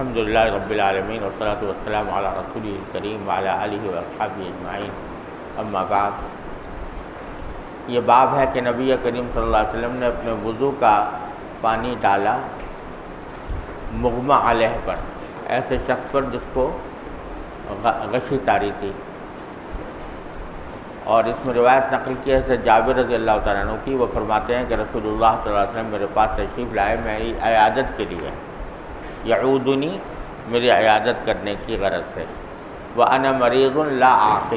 الحمد للہ رب العالمین والصلاة والسلام علی رسول الکریم وعلی آلہ واصحابہ اجمعین اما بعد، یہ باب ہے کہ نبی کریم صلی اللہ علیہ وسلم نے اپنے وضو کا پانی ڈالا مغمہ علیہ پر، ایسے شخص پر جس کو غشی تاری تھی۔ اور اس میں روایت نقل کی ہے جابر رضی اللہ تعالیٰ عنہ کی، وہ فرماتے ہیں کہ رسول اللہ صلی اللہ علیہ وسلم میرے پاس تشریف لائے میری عیادت کے لیے۔ یعودنی میری عیادت کرنے کی غرض سے وہ ان مریض لا عاقل۔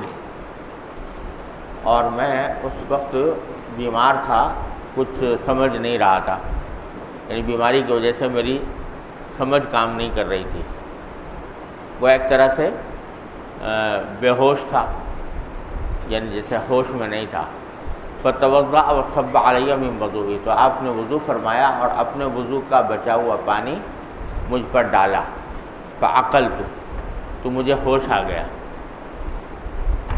اور میں اس وقت بیمار تھا، کچھ سمجھ نہیں رہا تھا۔ یعنی بیماری کی وجہ سے میری سمجھ کام نہیں کر رہی تھی۔ وہ ایک طرح سے بے ہوش تھا۔ یعنی جیسے ہوش میں نہیں تھا۔ فتوضا اور سب علیہ میں وضو ہوئی تو آپ نے وضو فرمایا اور اپنے وضو کا بچا ہوا پانی مجھ پر ڈالا عقل تو تو مجھے ہوش آ گیا۔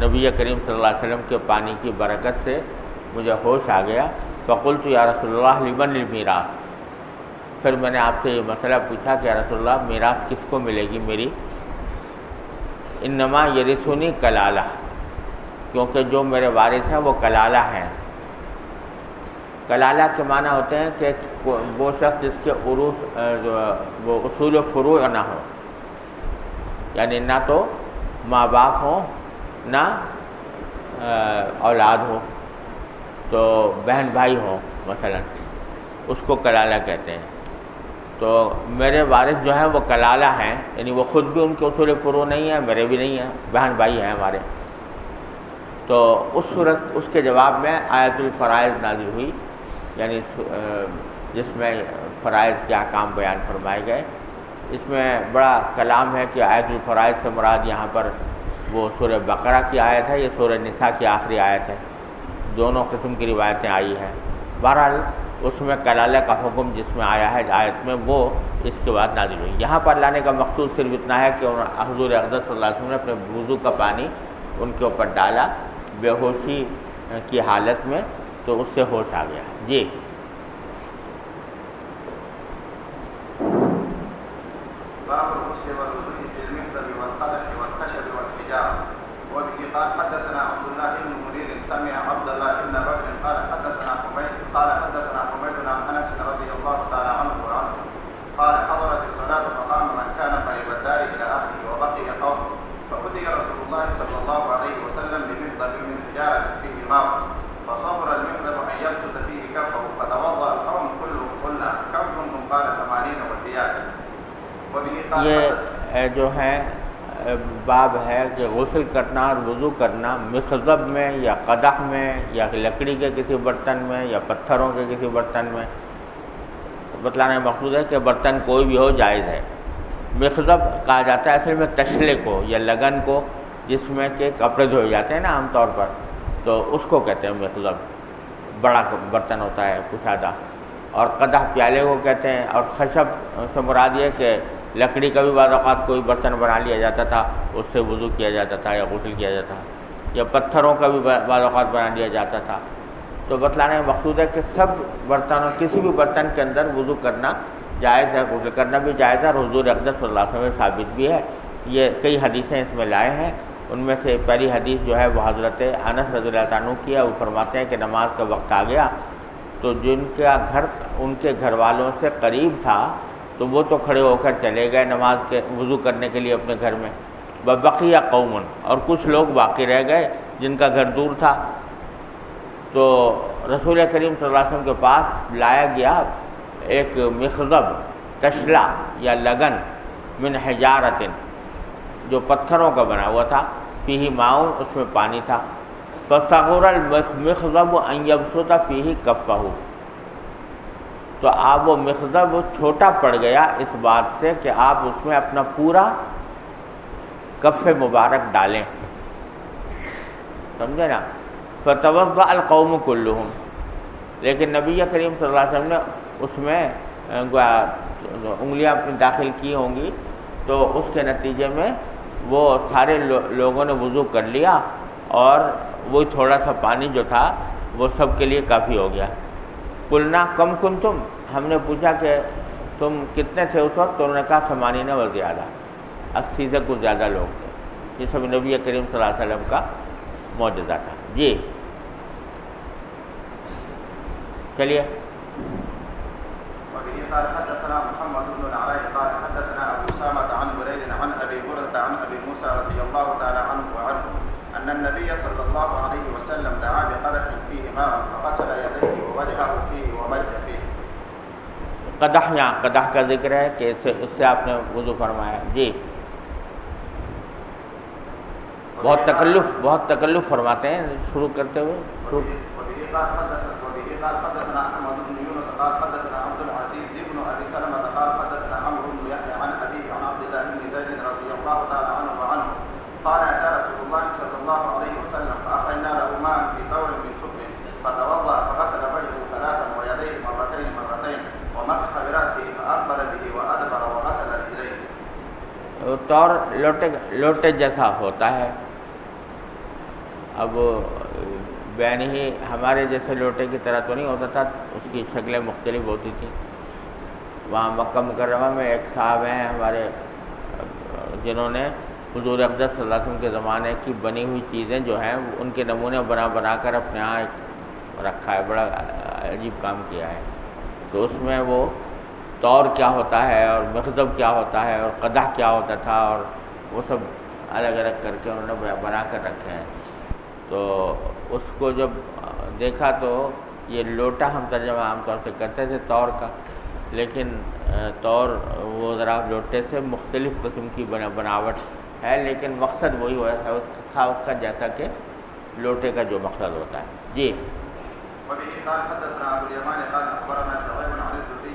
نبی کریم صلی اللہ علیہ وسلم کے پانی کی برکت سے مجھے ہوش آ گیا۔ فقول تو یا رسول اللہ لبن المیراث پھر میں نے آپ سے یہ مسئلہ پوچھا کہ یا رسول اللہ، میراث کس کو ملے گی میری؟ انما یہ رسونی کلالہ، کیونکہ جو میرے وارث ہیں وہ کلالہ ہیں۔ کلالہ کے معنی ہوتے ہیں کہ وہ شخص جس کے عروس وہ اصول و فروع نہ ہو۔ یعنی نہ تو ماں باپ ہوں، نہ اولاد ہو تو بہن بھائی ہوں، مثلا۔ اس کو کلالہ کہتے ہیں۔ تو میرے وارث جو ہیں وہ کلالہ ہیں یعنی وہ خود بھی ان کے اصول فرو نہیں ہیں، میرے بھی نہیں ہیں، بہن بھائی ہیں ہمارے۔ تو اس صورت، اس کے جواب میں آیت الفرائض نازل ہوئی۔ یعنی جس میں فرائض کیا کام بیان فرمائے گئے۔ اس میں بڑا کلام ہے کہ آیت الفرائض سے مراد یہاں پر وہ سورہ بقرہ کی آیت ہے، یہ سورہ نساء کی آخری آیت ہے۔ دونوں قسم کی روایتیں آئی ہیں۔ بہرحال، اس میں کلالہ کا حکم جس میں آیا ہے، آیت میں وہ اس کے بعد نازل ہوئی۔ یہاں پر لانے کا مقصود صرف اتنا ہے کہ حضور اقدت صلی اللہ علیہ وسلم نے اپنے وضو کا پانی ان کے اوپر ڈالا، بے ہوشی کی حالت میں۔ تو اس سے ہوش آ گیا۔ جی۔ باب والخشب والحجاره وبه قال حدثنا الله بن منير سمع عبد الله بن بكر قال حدثنا حميد قال حدثنا حميد عن انس رضي الله تعالى عنه وعنه قال حضرت الصلاه فقام من كان قريب الدار الى اهله وبقي قوم فهدي رسول الله صلى الله عليه وسلم بمحضر من حجاره فيه ماء فصبر المحضر ان يبسط فيه كفه فتوضا القوم كلهم قلنا كم كنتم قال ثمانين وزياده یہ جو ہے، باب ہے کہ غسل کرنا اور وضو کرنا مخضب میں یا قدح میں، یا لکڑی کے کسی برتن میں، یا پتھروں کے کسی برتن میں۔ بتلانا مقصود ہے کہ برتن کوئی بھی ہو، جائز ہے۔ مخضب کہا جاتا ہے اصل میں تشلے کو یا لگن کو، جس میں کہ کپڑے دھوئے جاتے ہیں نا عام طور پر۔ تو اس کو کہتے ہیں مخضب بڑا برتن ہوتا ہے کشادہ اور قدح پیالے کو کہتے ہیں۔ اور خشب سے مراد یہ کہ لکڑی کا بھی بعض اوقات کوئی برتن بنا لیا جاتا تھا، اس سے وضو کیا جاتا تھا یا غسل کیا جاتا یا پتھروں کا بھی بعض اوقات بنا لیا جاتا تھا۔ تو بتلانے مقصود ہے کہ سب برتنوں، کسی بھی برتن کے اندر وضو کرنا جائز ہے، غسل کرنا بھی جائز ہے، اور حضور اقدس صلی اللہ علیہ وسلم ثابت بھی ہے۔ یہ کئی حدیثیں اس میں لائے ہیں۔ ان میں سے پہلی حدیث جو ہے وہ حضرت انس رضی اللہ عنہ کی ہے۔ وہ فرماتے ہیں کہ نماز کا وقت آ گیا۔ تو جن کا گھر، ان کے گھر والوں سے قریب تھا تو وہ تو کھڑے ہو کر چلے گئے نماز کے وضو کرنے کے لیے اپنے گھر میں۔ بقیہ قومن، اور کچھ لوگ باقی رہ گئے جن کا گھر دور تھا۔ تو رسول کریم صلی اللہ علیہ وسلم کے پاس لایا گیا ایک مخضب تشلا یا لگن من حجارتن، جو پتھروں کا بنا ہوا تھا۔ فی ہی معاون اس میں پانی تھا۔ تو سغور المخضب انبسوتا فی ہی کفہ تو آپ وہ مخضب چھوٹا پڑ گیا اس بات سے کہ آپ اس میں اپنا پورا کف مبارک ڈالیں۔ سمجھے نا؟ فتوق القوم کلحم لیکن نبی کریم صلی اللہ علیہ وسلم نے اس میں انگلیاں اپنی داخل کی ہوں گی تو اس کے نتیجے میں وہ سارے لوگوں نے وضو کر لیا اور وہ تھوڑا سا پانی جو تھا وہ سب کے لیے کافی ہو گیا۔ کلنا کم کن تم ہم نے پوچھا کہ تم کتنے تھے اس وقت؟ انہوں نے کہا سمانی نے زیادہ۔ اسی سے کچھ زیادہ لوگ تھے۔ یہ سب نبی کریم صلی اللہ علیہ وسلم کا موجودہ تھا۔ جی۔ چلیے۔ قال حدثنا محمد بن العلاء، قال حدثنا ابو عن بريد عن ابي هريره عن ابي موسى رضي الله تعالى عنه وعنه ان النبي صلى الله عليه وسلم دعا بقدح فيه ماء فغسل يديه ووجهه فيه ومج فيه قدح یہاں قدح کا ذکر ہے کہ اس سے آپ نے وضو فرمایا۔ جی۔ بہت تکلف بہت تکلف فرماتے ہیں شروع کرتے ہوئے۔ شروع قال حدثنا وبه قال حدثنا احمد بن يونس قال حدثنا عبد العزيز بن ابي سلمة قال حدثنا عمرو بن يحيى عن ابيه عن عبد الله بن زيد رضي الله تعالى عنه وعنه قال اتى رسول الله صلى الله عليه وسلم فاخرجنا له ماء في طور من سفر فتوضا فغسل وجهه ثلاثا ويديه مرتين مرتين ومسح براسه فاقبل به وادبر وغسل رجليه طور لوٹے لوٹے جیسا ہوتا ہے۔ اب بین ہی ہمارے جیسے لوٹے کی طرح تو نہیں ہوتا تھا، اس کی شکلیں مختلف ہوتی تھیں۔ وہاں مکہ مکرمہ میں ایک صاحب ہیں ہمارے، جنہوں نے حضور افضل صلی اللہ علیہ وسلم کے زمانے کی بنی ہوئی چیزیں جو ہیں، ان کے نمونے بنا بنا کر اپنے یہاں رکھا ہے، بڑا عجیب کام کیا ہے۔ تو اس میں وہ طور کیا ہوتا ہے اور مخدب کیا ہوتا ہے اور قدح کیا ہوتا تھا اور وہ سب الگ الگ کر کے انہوں نے بنا کر رکھے ہیں۔ تو اس کو جب دیکھا تو یہ لوٹا ہم ترجمہ عام طور سے کرتے تھے طور کا، لیکن طور وہ ذرا لوٹے سے مختلف قسم کی بناوٹ ہے، لیکن مقصد وہی ہوا تھا، اس کا جیسا کہ لوٹے کا جو مقصد ہوتا ہے۔ جی۔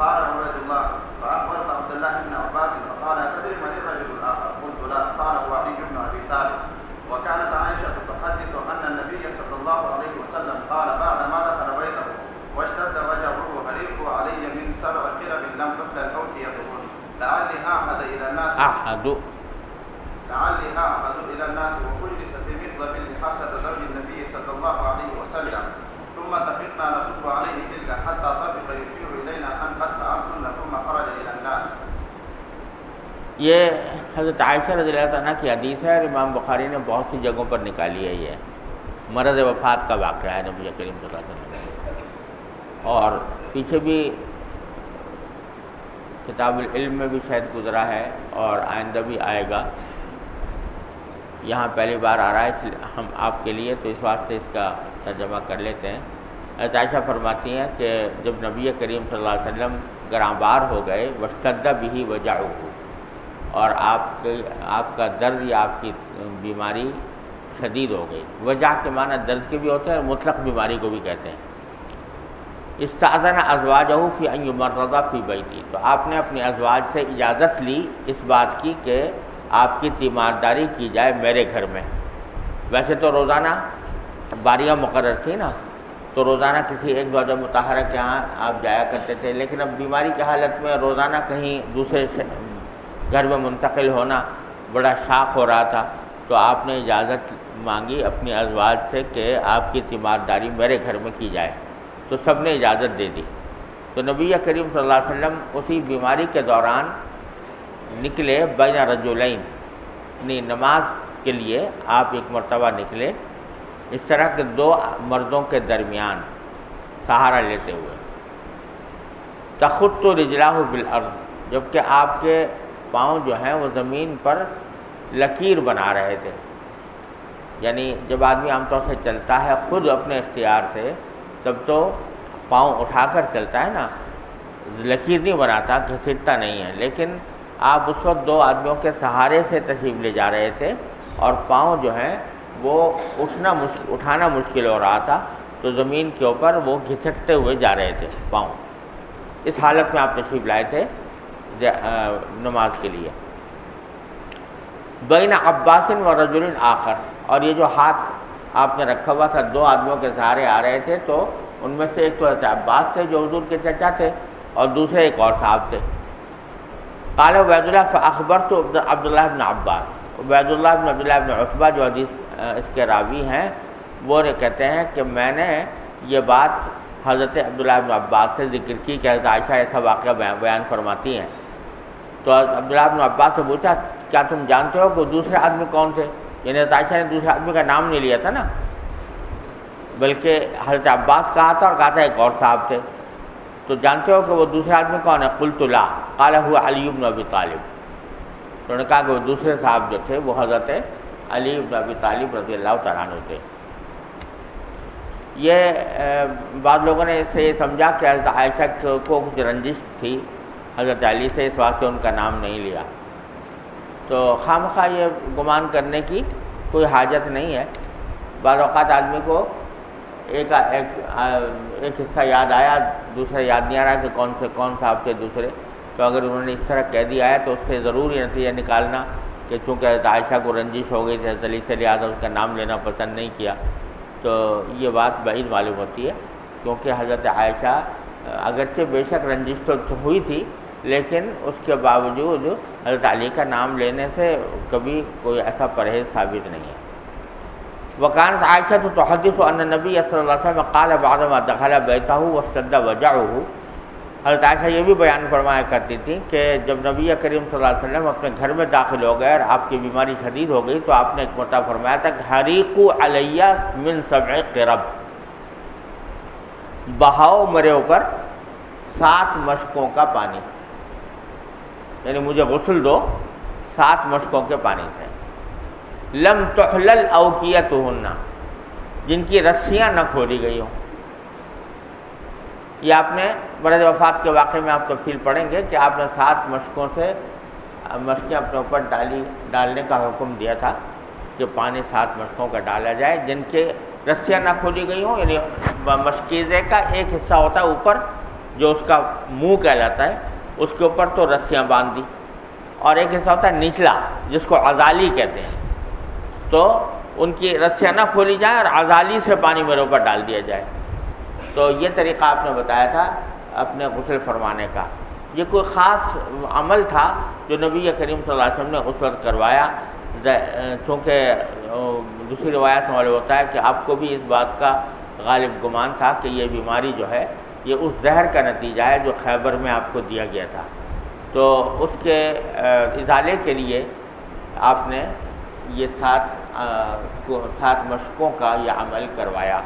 قال عبيد الله فاخبرت عبد الله بن عباس فقال تدري من الرجل الاخر قلت لا قال هو علي بن ابي طالب وكانت عائشه تحدث ان النبي صلى الله عليه وسلم قال بعد ما دخل بيته واشتد وجهه هريق علي من سبع كرب لم تقتل اوتيتهن لعلي الناس. وكلس زوج النبي صلى الله عليه وسلم. ثم اتفقنا عليه تلك حتى طفق يشير الينا ان قد فعلتن ثم خرج الى الناس. یہ حضرت عائشہ رضی اللہ عنہ کی حدیث ہے اور امام بخاری نے بہت سی جگہوں پر نکالی ہے یہ۔ مرض وفات کا واقعہ ہے نبی کریم صلی اللہ علیہ وسلم اور پیچھے بھی کتاب العلم میں بھی شاید گزرا ہے اور آئندہ بھی آئے گا۔ یہاں پہلی بار آ رہا ہے ہم آپ کے لیے تو اس واسطے اس کا ترجمہ کر لیتے ہیں۔ عائشہ فرماتی ہیں کہ جب نبی کریم صلی اللہ علیہ وسلم گرامبار ہو گئے وشتدہ بھی وجہ اور آپ کے، آپ کا درد یا آپ کی بیماری شدید ہو گئی۔ وجہ کے معنی درد کے بھی ہوتے ہیں اور مطلق بیماری کو بھی کہتے ہیں۔ استاذن ازواج فی ان مرضہ فی بیتی۔ تو آپ نے اپنی ازواج سے اجازت لی اس بات کی کہ آپ کی تیمارداری کی جائے میرے گھر میں۔ ویسے تو روزانہ باریاں مقرر تھی نا۔ تو روزانہ کسی ایک دوجہ متحرہ کے یہاں آپ جایا کرتے تھے۔ لیکن اب بیماری کی حالت میں روزانہ کہیں دوسرے گھر میں منتقل ہونا بڑا شاق ہو رہا تھا۔ تو آپ نے اجازت مانگی اپنی ازواج سے کہ آپ کی تیمارداری میرے گھر میں کی جائے۔ تو سب نے اجازت دے دی۔ تو نبی کریم صلی اللہ علیہ وسلم اسی بیماری کے دوران نکلے بین رجولین اپنی یعنی نماز کے لیے آپ ایک مرتبہ نکلے۔ اس طرح کے دو مردوں کے درمیان سہارا لیتے ہوئے۔ تخت و رجلاح بالارض، جبکہ آپ کے پاؤں جو ہیں وہ زمین پر لکیر بنا رہے تھے۔ یعنی جب آدمی عام طور سے چلتا ہے، خود اپنے اختیار سے تب تو پاؤں اٹھا کر چلتا ہے نا لکیر نہیں بناتا گھسیٹتا نہیں ہے لیکن آپ اس وقت دو آدمیوں کے سہارے سے تشریف لے جا رہے تھے اور پاؤں جو ہیں وہ اٹھنا اٹھانا مشکل ہو رہا تھا تو زمین کے اوپر وہ گھسٹتے ہوئے جا رہے تھے پاؤں اس حالت میں آپ تشریف لائے تھے نماز کے لیے بین عباسن و رجل آخر اور یہ جو ہاتھ آپ نے رکھا ہوا تھا، دو آدمیوں کے سہارے آ رہے تھے، تو ان میں سے ایک تو اچھا عباس تھے جو حضور کے چچا تھے، اور دوسرے ایک اور صاحب تھے۔ قال عبید اللہ اخبر تو عبداللہ ابن عباس۔ عبید اللہ ابن عبداللہ ابن عطبہ جو حدیث، اس کے راوی ہیں، وہ کہتے ہیں کہ میں نے یہ بات حضرت عبداللہ ابن عباس سے ذکر کی کہ حضرت عائشہ ایسا واقعہ بیان فرماتی ہیں۔ تو عبداللہ ابن عباس سے پوچھا، کیا تم جانتے ہو کہ دوسرے آدمی کون تھے؟ یعنی حضرت عائشہ نے دوسرے آدمی کا نام نہیں لیا تھا نا۔ بلکہ حضرت عباس کہا تھا اور کہا تھا ایک اور صاحب تھے۔ تو جانتے ہو کہ وہ دوسرے آدمی کون ہے؟ کل تلا کالا ہوا علی ابن ابی طالب۔ تو انہوں نے کہا کہ وہ دوسرے صاحب جو تھے وہ حضرت علی ابن ابی طالب رضی اللہ تعالیٰ تھے۔ یہ بعض لوگوں نے اس سے یہ سمجھا کہ حضرت عائشہ کو کچھ رنجش تھی۔ حضرت علی سے اس واسطے ان کا نام نہیں لیا۔ تو خام خواہ یہ گمان کرنے کی کوئی حاجت نہیں ہے۔ بعض اوقات آدمی کو ایک ایک حصہ یاد آیا دوسرا یاد نہیں آ رہا کہ کون سے کون صاحب تھے دوسرے۔ تو اگر انہوں نے اس طرح کہہ دیا ہے تو اس سے ضرور یہ نتیجہ نکالنا کہ چونکہ حضرت عائشہ کو رنجش ہو گئی تھی، حضرت علی سے لہٰذا اس کا نام لینا پسند نہیں کیا، تو یہ بات بعید معلوم ہوتی ہے۔ کیونکہ حضرت عائشہ اگرچہ بے شک رنجش تو ہوئی تھی لیکن اس کے باوجود حضرت علی کا نام لینے سے کبھی کوئی ایسا پرہیز ثابت نہیں ہے۔ وکانت عائشہ تو تحدث ان نبی صلی اللہ علیہ وسلم قال بعد ما دخل بیتا ہوں وسد وجعه حضرت عائشہ یہ بھی بیان فرمایا کرتی تھی کہ جب نبی کریم صلی اللہ علیہ وسلم اپنے گھر میں داخل ہو گئے اور آپ کی بیماری شدید ہو گئی تو آپ نے ایک مرتبہ فرمایا تھا کہ حریق علیہ من سبع قرب۔ بہاؤ مرے اوپر سات مشکوں کا پانی۔ یعنی مجھے غسل دو، سات مشکوں کے پانی سے لم تحلل اوکیت ہونا جن کی رسیاں نہ کھولی گئی ہوں۔ یہ آپ نے برد وفات کے واقعے میں آپ تفصیل پڑھیں گے کہ آپ نے سات مشکوں سے مشقیں اپنے اوپر ڈالی، ڈالنے کا حکم دیا تھا کہ پانی سات مشکوں کا ڈالا جائے، جن کے رسیاں نہ کھولی گئی ہوں۔ یعنی مشکیزے کا ایک حصہ ہوتا ہے اوپر، جو اس کا منہ کہلاتا ہے۔ اس کے اوپر تو رسیاں باندھ دی اور ایک حصہ ہوتا ہے نچلا، جس کو ازالی کہتے ہیں۔ تو ان کی رسیاں نہ کھولی جائیں اور ازالی سے پانی میرے اوپر ڈال دیا جائے۔ تو یہ طریقہ آپ نے بتایا تھا اپنے غسل فرمانے کا۔ یہ کوئی خاص عمل تھا جو نبی کریم صلی اللہ علیہ وسلم نے غسل کروایا۔ چونکہ دوسری روایت سے معلوم ہوتا ہے کہ آپ کو بھی اس بات کا غالب گمان تھا کہ یہ بیماری جو ہے یہ اس زہر کا نتیجہ ہے جو خیبر میں آپ کو دیا گیا تھا۔ تو اس کے ازالے کے لیے آپ نے یہ سات سات مشقوں کا یہ عمل کروایا۔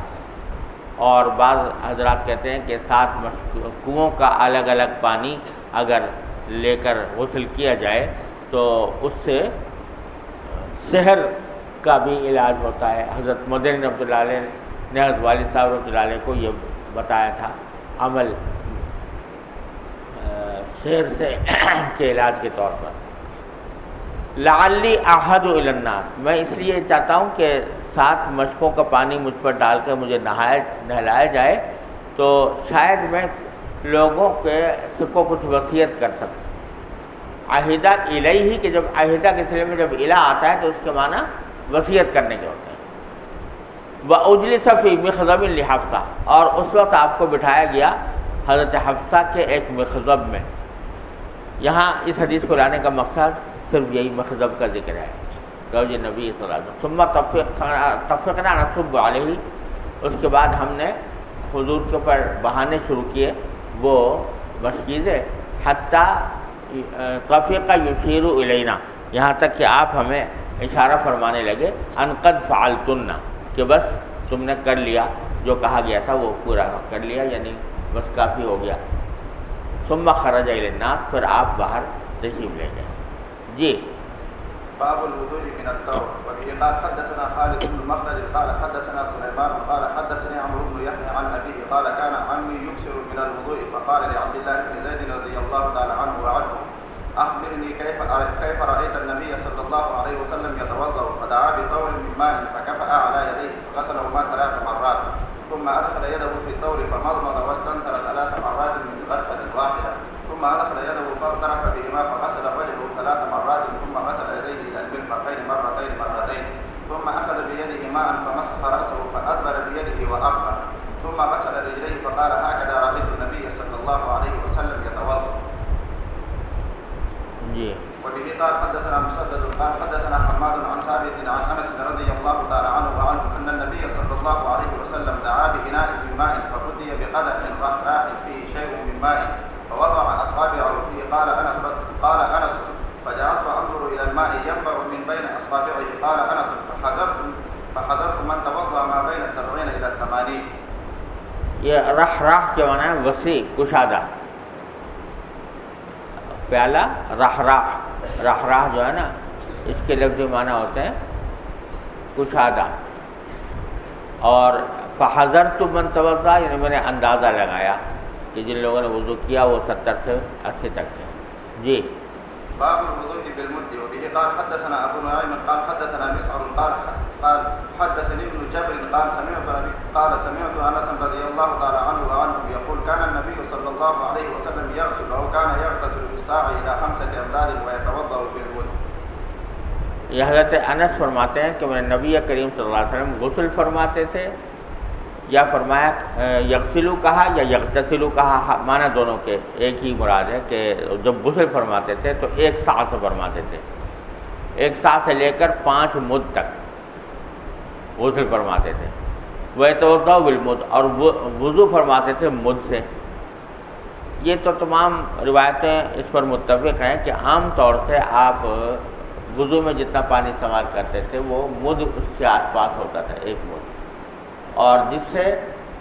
اور بعض حضرات کہتے ہیں کہ سات مشق کا الگ الگ پانی اگر لے کر غسل کیا جائے تو اس سے شہر کا بھی علاج ہوتا ہے۔ حضرت مدین رحمۃ اللہ علیہ نے حضرت والد صاحب رحمۃ اللہ علیہ کو یہ بتایا تھا۔ عمل شیر سے کے علاج کے طور پر۔ لعلی احد الناس۔ میں اس لیے چاہتا ہوں کہ سات مشقوں کا پانی مجھ پر ڈال کر مجھے نہایا، نہلایا جائے تو شاید میں لوگوں کے سب کو کچھ وصیت کر سکوں۔ عہدہ الہی ہی کہ جب عہدہ کے سلے میں جب الہ آتا ہے تو اس کے معنی وصیت کرنے کے ہوتے ہیں۔ وہ اجلی صفی مخضب الحفظہ اور اس وقت آپ کو بٹھایا گیا حضرت حفصہ کے ایک مخضب میں۔ یہاں اس حدیث کو لانے کا مقصد صرف یہی مخضب کا ذکر ہے گوج نبی صلی اللہ علیہ وسلم۔ تفقنا نصب علیہ اس کے بعد ہم نے حضور کے اوپر بہانے شروع کیے۔ وہ مشکیز حتیٰ توفیقہ یشیر علینا یہاں تک کہ آپ ہمیں اشارہ فرمانے لگے انقد فعلتن۔ کہ بس تم نے کر لیا، جو کہا گیا تھا وہ پورا کر لیا یعنی بس کافی ہو گیا۔ ثم خرج الى الناس، پھر آپ باہر تشریف لے گئے۔ جی۔ باب الوضوء من الثور وبه قال حدثنا خالد بن المخلد، قال حدثنا سليمان، قال حدثني عمرو بن يحيى عن ابيه قال كان عمي يكثر من الوضوء، فقال لعبد الله بن زيد رضي الله تعالى عنه وعنه اخبرني كيف كيف رايت النبي صلى الله عليه وسلم يتوضا فدعا بثور من ماء، فكفأ على يديه فغسلهما ثلاث مرات ثم ادخل يده في الثور فمضمض واستنثر ثلاث مرات من غسله واحده ثم ادخل يده فاغترف بهما فغسل وجهه ثلاث مرات ثم غسل يديه الى المرفقين مرتين مرتين ثم اخذ بيده ماء فمسح راسه فادبر بيده واقبل ثم غسل رجليه فقال هكذا رايت النبي صلى الله عليه وسلم يتوضا جی وبه قال حدثنا مسدد قال حدثنا حماد عن ثابت عن انس رضي الله تعالى عنه وعنه ان النبي صلى الله عليه وسلم دعا بإناء من ماء فردي بقدح رحراء فيه شيء من ماء فوضع اصابعه فيه قال انس قال انس فجعلت انظر الى الماء ينبع من بين اصابعه قال انس فحذرت فحذرت من توضا ما بين السبعين الى الثمانين یہ رح راہ کے معنی ہے وسیع، کشادہ۔ پیالہ رح راہ رح راہ جو ہے نا، اس کے لفظی معنی ہوتے ہیں کشادہ۔ اور فحضر تو من یعنی میں نے اندازہ لگایا کہ جن لوگوں نے وضو کیا، وہ ستر سے اسی تک ہے جی۔ باب الوضوء بالمد، وبه قال حدثنا ابو نعيم قال حدثنا مسعر قال قال حدثني ابن جبر قال سمعت قال سمعت انس رضي الله تعالى عنه وعنه يقول، كان النبي صلى الله عليه وسلم يغسل او كان يغتسل بالساعه الى خمسه امداد ويتوضا بالمد یہ حضرت انس فرماتے ہیں کہ میں نبی کریم صلی اللہ علیہ وسلم غسل فرماتے تھے یا فرمایا یکسلو کہا یا یکتسلو کہا ہاں، معنی دونوں کے ایک ہی مراد ہے کہ جب غسل فرماتے تھے تو ایک سا سے فرماتے تھے۔ ایک سا سے لے کر پانچ مد تک۔ غسل فرماتے تھے۔ وہ تو بالمد، اور وضو فرماتے تھے مد سے۔ یہ تو تمام روایتیں اس پر متفق ہیں کہ عام طور سے آپ وضو میں جتنا پانی استعمال کرتے تھے، وہ مد اس کے آس پاس ہوتا تھا، ایک مد اور جس سے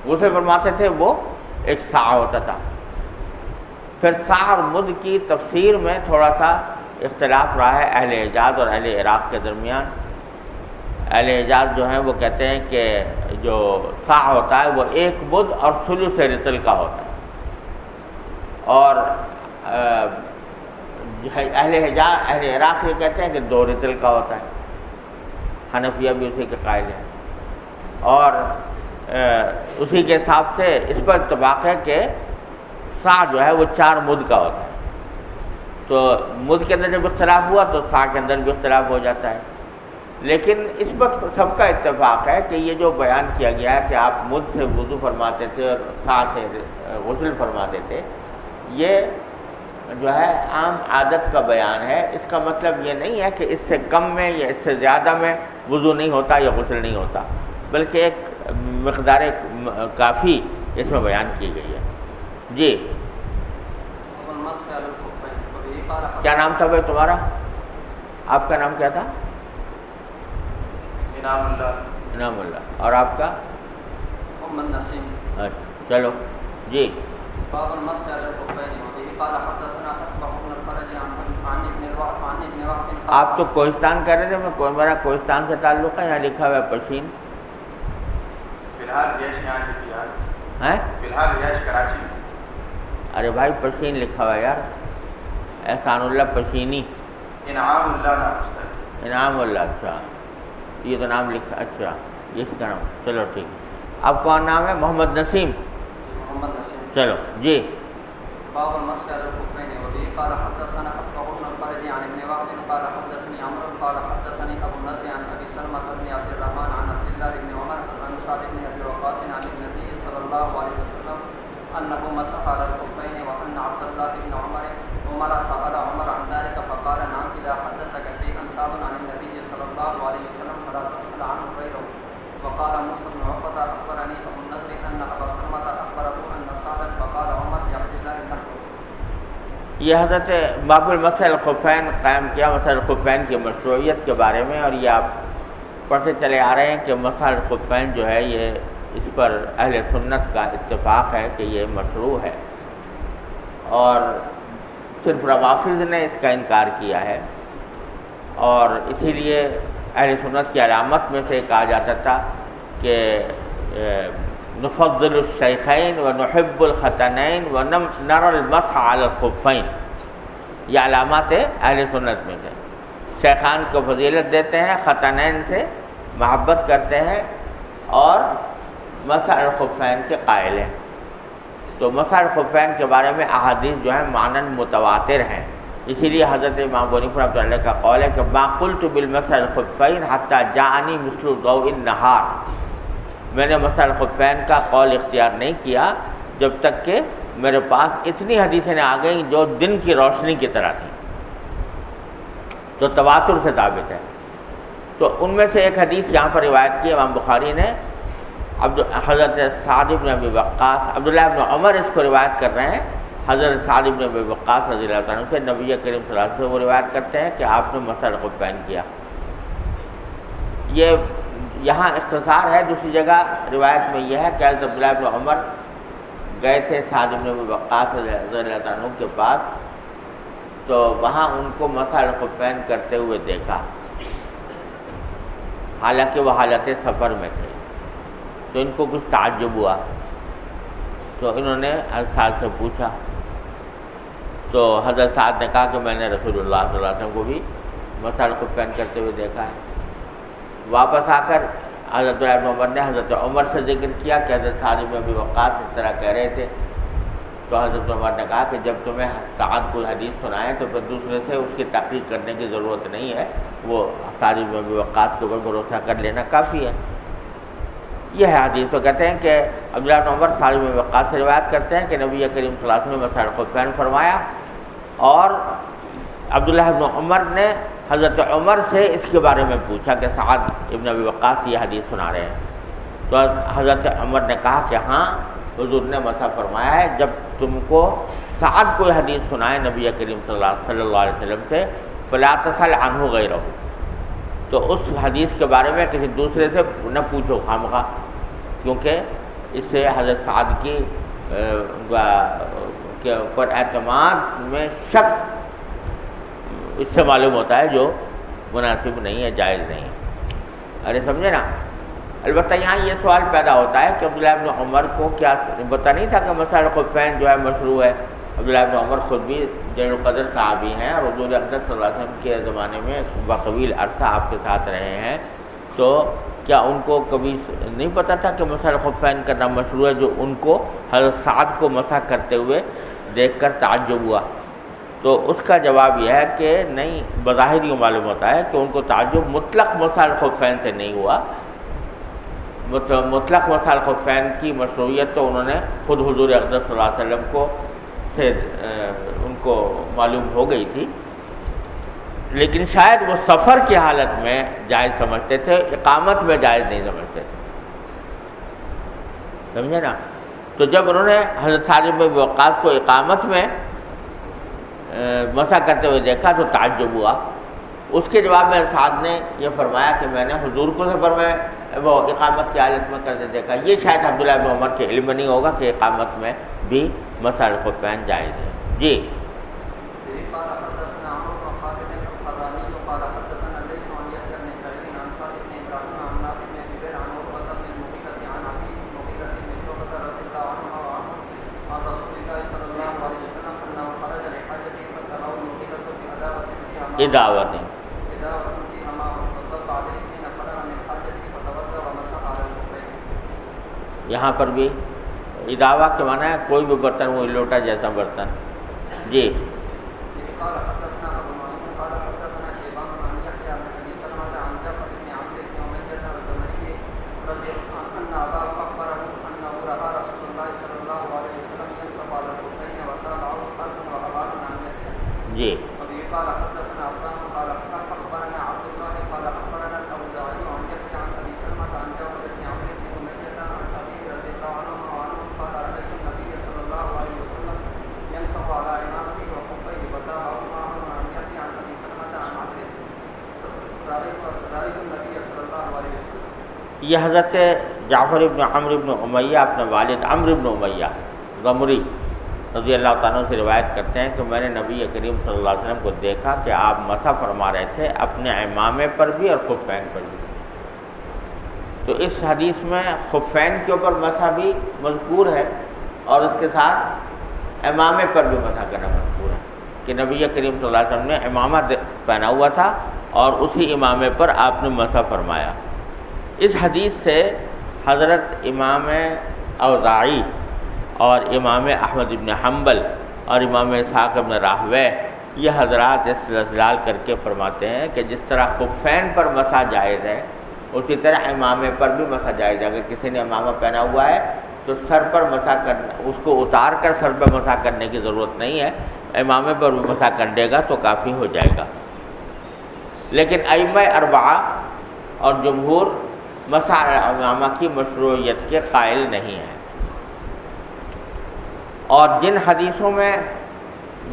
غسل فرماتے تھے، وہ ایک سا ہوتا تھا۔ پھر سا اور مد کی تفسیر میں تھوڑا سا اختلاف رہا ہے اہل اعجاز اور اہل عراق کے درمیان۔ اہل اعجاز جو ہیں وہ کہتے ہیں کہ جو سا ہوتا ہے وہ ایک بدھ اور سلو سے رتل کا ہوتا ہے۔ اور اہل حجاز، اہل عراق یہ کہتے ہیں کہ دو رتل کا ہوتا ہے۔ حنفیہ بھی اسی کے قائل ہیں۔ اور اسی کے حساب سے اس پر اتفاق ہے کہ سا جو ہے وہ چار مد کا ہوتا ہے۔ تو مد کے اندر جب اختلاف ہوا تو سا کے اندر بھی اختلاف ہو جاتا ہے۔ لیکن اس پر سب کا اتفاق ہے کہ یہ جو بیان کیا گیا ہے کہ آپ مد سے وضو فرماتے تھے اور سا سے غسل فرماتے تھے یہ جو ہے عام عادت کا بیان ہے۔ اس کا مطلب یہ نہیں ہے کہ اس سے کم میں یا اس سے زیادہ میں وضو نہیں ہوتا یا غسل نہیں ہوتا بلکہ ایک مقدار کافی اس میں بیان کی گئی ہے۔ جی۔ کیا نام تھا بھائی تمہارا؟ آپ کا نام کیا تھا؟ انعام اللہ انعام اللہ اور آپ کا؟ محمد نسیم. اچھا چلو. جی. باب المسح على الخفين وبه قال حدثنا حسب بن الفرج عن عن ابن الوهب عن ابن وهب آپ تو کوہستان کر رہے تھے میں میرا کوہستان سے تعلق ہے یہاں لکھا ہوا ہے پشین. فی الحال رہائش یہاں کی فی الحال ہے فی الحال رہائش کراچی. ارے بھائی پشین لکھا ہوا ہے یار. احسان اللہ پشینی. انعام اللہ نام انعام اللہ اچھا. یہ تو نام لکھا اچھا اس کا نام چلو ٹھیک۔ آپ کون نام ہے؟ محمد نسیم۔ محمد نسیم۔ چلو جی۔ باب المسح على الخفين وبه قال حدثنا حسب بن الفرج عن ابن وهب قال حدثني عمرو قال حدثني ابو النضر عن ابي سلمة بن عبد الرحمن عن عبد الله بن عمر عن سعد بن ابي وقاص عن النبي صلى الله عليه وسلم انه مسح على الخفين وان عبد الله بن عمر عمر سأل عمر عن ذلك فقال نعم اذا حدثك شيئا سعد عن النبي صلى الله عليه وسلم فلا تسأل عنه غيره وقال موسى بن عقبة أخبرني أبو النضر أن أبا سلمة أخبره أن سعدا فقال عمر لعبد الله یہ حضرت باب المسل خفین قائم کیا مسل خفین کی مشروعیت کے بارے میں، اور یہ آپ پڑھتے چلے آ رہے ہیں کہ مسل خفین جو ہے، یہ اس پر اہل سنت کا اتفاق ہے کہ یہ مشروع ہے۔ اور صرف روافظ نے اس کا انکار کیا ہے۔ اور اسی لیے اہل سنت کی علامت میں سے کہا جاتا تھا کہ نفضل الشیخین و نحب الخطنین و نر المسح علی الخفین، یہ علامات اہل سنت میں سے شیخان کو فضیلت دیتے ہیں خطنین سے محبت کرتے ہیں اور مسح الخفین کے قائل ہیں۔ تو مسح الخفین کے بارے میں احادیث جو ہیں مانند متواتر ہیں۔ اسی لیے حضرت امام بنی رحمۃ اللہ کا قول ہے کہ باقل تو بالمسح الخفین حتیٰ جانی مثل ضوء النہار۔ میں نے مسل خفین کا قول اختیار نہیں کیا جب تک کہ میرے پاس اتنی حدیثیں آ گئیں جو دن کی روشنی کی طرح تھیں، جو تواتر سے ثابت ہے تو ان میں سے ایک حدیث یہاں پر روایت کی، امام بخاری نے۔ حضرت صادب ابی وقاص، عبداللہ ابن عمر اس کو روایت کر رہے ہیں۔ حضرت صادب ابی وقاص رضی اللہ عنہ سے نبی کریم صلی اللہ علیہ وسلم وہ روایت کرتے ہیں کہ آپ نے مسل خفین کیا۔ یہ یہاں اختصار ہے دوسری جگہ، روایت میں یہ ہے کہ حضرت عبداللہ بن عمر گئے تھے بن وقاص رضی اللہ عنہ کے پاس، تو وہاں ان کو مسائل خفین کرتے ہوئے دیکھا۔ حالانکہ وہ حالت سفر میں تھے۔ تو ان کو کچھ تعجب ہوا۔ تو انہوں نے حضرت سے پوچھا۔ تو حضرت سعد نے کہا کہ میں نے رسول اللہ صلی اللہ علیہ وسلم کو بھی مسائل خفین کرتے ہوئے دیکھا ہے۔ واپس آ کر حضرت عمر نے حضرت عمر سے ذکر کیا کہ حضرت سعد میں بھی وقات اس طرح کہہ رہے تھے۔ تو حضرت عمر نے کہا کہ جب تمہیں سعد کو حدیث سنائے تو پھر دوسرے سے اس کی تحقیق کرنے کی ضرورت نہیں ہے۔ وہ میں بھی وقات کے اوپر بھروسہ کر لینا کافی ہے۔ یہ ہے حدیث تو کہتے ہیں کہ عبداللہ عمر سعد میں وقات سے روایت کرتے ہیں کہ نبی کریم صلی اللہ علیہ وسلم مسائل کو فین فرمایا اور عبداللہ ابن عمر نے حضرت عمر سے اس کے بارے میں پوچھا کہ سعد ابن ابی وقاص یہ حدیث سنا رہے ہیں۔ تو حضرت عمر نے کہا کہ ہاں حضور نے مسا فرمایا ہے، جب تم کو سعد کوئی حدیث سنائے نبی کریم صلی اللہ صلی اللہ علیہ وسلم سے فلاطل عنہ گئے رہو تو اس حدیث کے بارے میں کسی دوسرے سے نہ پوچھو خامخواہ، کیونکہ اس سے حضرت سعد کی اعتماد میں شک اس سے معلوم ہوتا ہے جو مناسب نہیں ہے، جائز نہیں ارے، سمجھے نا؟ البتہ یہاں یہ سوال پیدا ہوتا ہے کہ عبداللہ ابن عمر کو کیا پتا نہیں تھا کہ مسئلہ خفین جو ہے مشروع ہے۔ عبداللہ ابن عمر خود بھی جین القدر صحابی ہیں اور حضور اقدر صلی اللہ علیہ وسلم کے زمانے میں بقویل عرصہ آپ کے ساتھ رہے ہیں۔ تو کیا ان کو کبھی نہیں پتا تھا کہ مسئلہ خفین کرنا مشروع ہے جو ان کو حضرت سعد کو مسا کرتے ہوئے دیکھ کر تعجب ہوا؟ تو اس کا جواب یہ ہے کہ نہیں بظاہر یوں معلوم ہوتا ہے کہ ان کو تعجب مطلق مسائل خفین سے نہیں ہوا۔ مطلق مسائل خفین کی مشروعیت تو انہوں نے خود حضور اقدر صلی اللہ علیہ وسلم کو سے ان کو معلوم ہو گئی تھی۔ لیکن شاید وہ سفر کی حالت میں جائز سمجھتے تھے، اقامت میں جائز نہیں سمجھتے تھے۔ سمجھے نا؟ تو جب انہوں نے حضرت صاحب وقات کو اقامت میں مسا کرتے ہوئے دیکھا تو تعجب ہوا۔ اس کے جواب میں سعد نے یہ فرمایا کہ میں نے حضور کو سفر میں وہ اقامت کی حالت میں کرتے دیکھا۔ یہ شاید عبداللہ ابن عمر کے علم نہیں ہوگا کہ اقامت میں بھی مسا کو پہن جائز ہے۔ جی۔ دعوت یہاں پر بھی اداوا کے معنی ہے کوئی بھی برتن، وہ لوٹا جیسا برتن۔ جی جی۔ یہ حضرت جعفر ابن عمر ابن امیہ، اپنے والد عمر ابن امیہ غمری رضی اللہ تعالیٰ سے روایت کرتے ہیں کہ میں نے نبی کریم صلی اللہ علیہ وسلم کو دیکھا کہ آپ مسا فرما رہے تھے اپنے امامے پر بھی اور خفین پر بھی۔ تو اس حدیث میں خفین کے اوپر مسا بھی مذکور ہے اور اس کے ساتھ امامے پر بھی مسا کرنا مذکور ہے کہ نبی کریم صلی اللہ علیہ وسلم نے امامہ پہنا ہوا تھا اور اسی امامے پر آپ نے مسا فرمایا۔ اس حدیث سے حضرت امام اوزائی اور امام احمد ابن حنبل اور امام اسحاق ابن راہوے یہ حضرات استدلال کر کے فرماتے ہیں کہ جس طرح خفین پر مسا جائز ہے، اسی طرح امامے پر بھی مسا جائز ہے۔ اگر کسی نے امامہ پہنا ہوا ہے تو سر پر مسا کرنا اس کو اتار کر سر پر مسا کرنے کی ضرورت نہیں ہے۔ امامے پر بھی مسا کر دے گا تو کافی ہو جائے گا۔ لیکن ام اربا اور جمہور مسا امامہ کی مشروعیت کے قائل نہیں ہیں۔ اور جن حدیثوں میں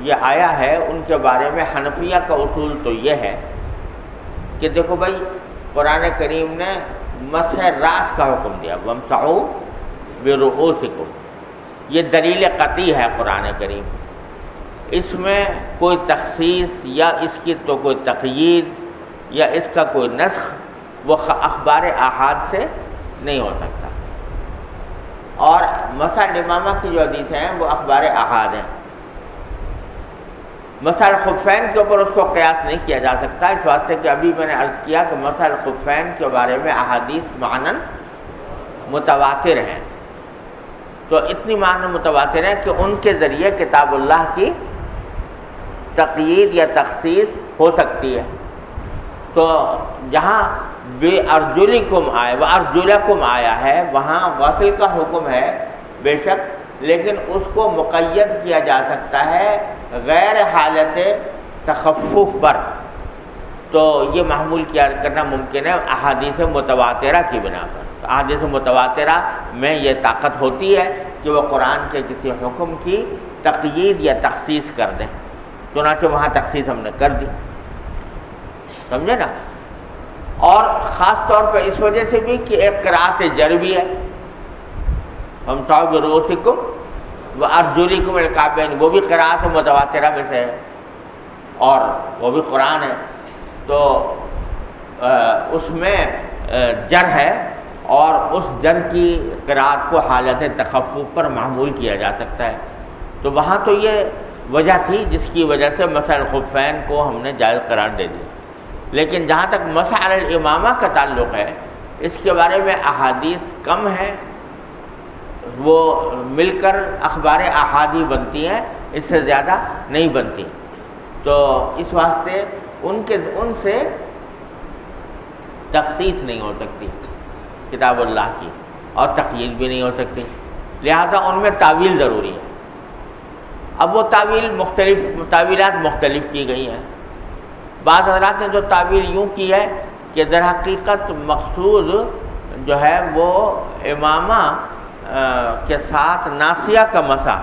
یہ آیا ہے، ان کے بارے میں حنفیہ کا اصول تو یہ ہے کہ دیکھو بھائی، قرآن کریم نے مسح راس کا حکم دیا۔ بم ساؤ بے یہ دلیل قطعی ہے قرآن کریم۔ اس میں کوئی تخصیص یا اس کی تو کوئی تقید یا اس کا کوئی نسخ وہ اخبار احاد سے نہیں ہو سکتا۔ اور مسا امامہ کی جو حدیث ہیں، وہ اخبار احاد ہیں۔ مسائل خفین کے اوپر اس کو قیاس نہیں کیا جا سکتا۔ اس واسطے کہ ابھی میں نے عرض کیا کہ مسائل خفین کے بارے میں احادیث معنن متواتر ہیں۔ تو اتنی معنی متواتر ہیں کہ ان کے ذریعے کتاب اللہ کی تقید یا تخصیص ہو سکتی ہے۔ تو جہاں بے ارجلی کم آئے، وہ ارجلا کم آیا ہے، وہاں غسل کا حکم ہے بے شک، لیکن اس کو مقید کیا جا سکتا ہے غیر حالت تخفف پر۔ تو یہ معمول کیا کرنا ممکن ہے؟ احادیث متواترہ کی بنا پر۔ احادیث متواترہ میں یہ طاقت ہوتی ہے کہ وہ قرآن کے کسی حکم کی تقید یا تخصیص کر دیں۔ چنانچہ وہاں تخصیص ہم نے کر دی۔ سمجھے نا؟ اور خاص طور پہ اس وجہ سے بھی کہ ایک کراط جر بھی ہے۔ ہم صاحب روسی کو وہ ارجولی کو میرے وہ بھی کراط متواترہ میں سے ہے۔ اور وہ بھی قرآن ہے۔ تو اس میں جر ہے اور اس جر کی قرآت کو حالت تخفف پر معمول کیا جا سکتا ہے۔ تو وہاں تو یہ وجہ تھی جس کی وجہ سے مسائل خفین کو ہم نے جائز قرار دے دیا لیکن جہاں تک مسائل الامامہ کا تعلق ہے، اس کے بارے میں احادیث کم ہے وہ مل کر اخبار احادی بنتی ہیں، اس سے زیادہ نہیں بنتی۔ تو اس واسطے ان کے، ان سے تخصیص نہیں ہو سکتی، کتاب اللہ کی، اور تخیل بھی نہیں ہو سکتی۔ لہذا ان میں تعویل ضروری ہے۔ اب وہ تعویل مختلف، تعویلات مختلف کی گئی ہیں۔ بعض حضرات نے جو تعویل یوں کی ہے کہ در حقیقت مقصود جو ہے وہ امامہ کے ساتھ ناسیہ کا مسا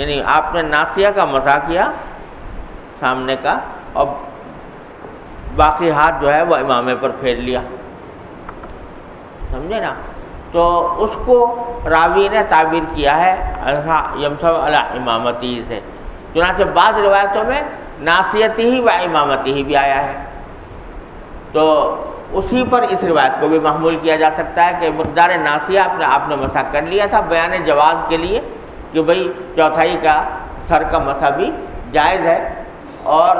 یعنی آپ نے ناسیہ کا مسا کیا سامنے کا، اور باقی ہاتھ جو ہے وہ امامے پر پھیر لیا۔ سمجھے نا؟ تو اس کو راوی نے تعبیر کیا ہے یمسب علیہ امامتی سے۔ چنانچہ بعض روایتوں میں ناسیتی ہی و امامتی ہی بھی آیا ہے۔ تو اسی پر اس روایت کو بھی محمول کیا جا سکتا ہے کہ مقدار ناسیہ اپنے آپ نے مسا کر لیا تھا بیان جواز کے لیے کہ بھائی چوتھائی کا سر کا مسا بھی جائز ہے اور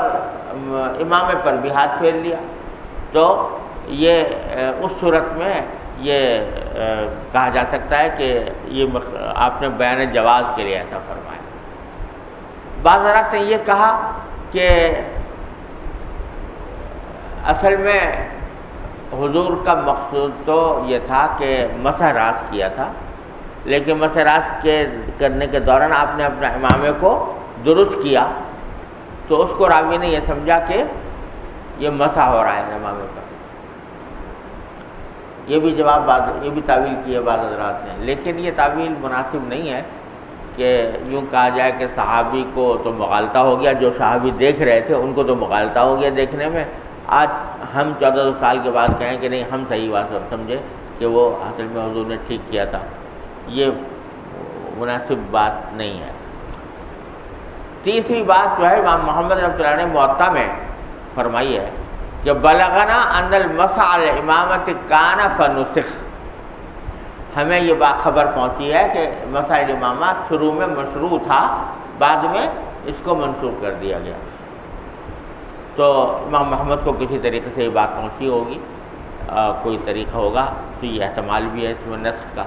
امام پر بھی ہاتھ پھیر لیا۔ تو یہ، اس صورت میں یہ، کہا جا سکتا ہے کہ یہ آپ نے بیان جواز کے لیے ایسا فرمایا۔ بعض حضرات نے یہ کہا کہ اصل میں حضور کا مقصود تو یہ تھا کہ مسحراس کیا تھا، لیکن مسحراس کے کرنے کے دوران آپ نے اپنے امامے کو درست کیا، تو اس کو راوی نے یہ سمجھا کہ یہ مسا ہو رہا ہے امامے پر۔ یہ بھی جواب یہ بھی تعویل کی ہے بعض حضرات نے لیکن یہ تعویل مناسب نہیں ہے۔ کہ یوں کہا جائے کہ صحابی کو تو مغالطہ ہو گیا، جو صحابی دیکھ رہے تھے ان کو تو مغالطہ ہو گیا دیکھنے میں۔ آج ہم چودہ سو سال کے بعد کہیں کہ نہیں، ہم صحیح بات سمجھے کہ وہ حاصل میں حضور نے ٹھیک کیا تھا۔ یہ مناسب بات نہیں ہے۔ تیسری بات جو ہے، امام محمد رحمۃ اللہ نے معطا میں فرمائی ہے کہ بلغنا ان المسا امامت کانا فنسخ۔ ہمیں یہ بات خبر پہنچی ہے کہ مسائل امامات شروع میں مشروع تھا، بعد میں اس کو منسوخ کر دیا گیا۔ تو امام محمد کو کسی طریقے سے یہ بات پہنچی ہوگی۔ کوئی طریقہ ہوگا تو یہ احتمال بھی ہے اس میں نسخ کا۔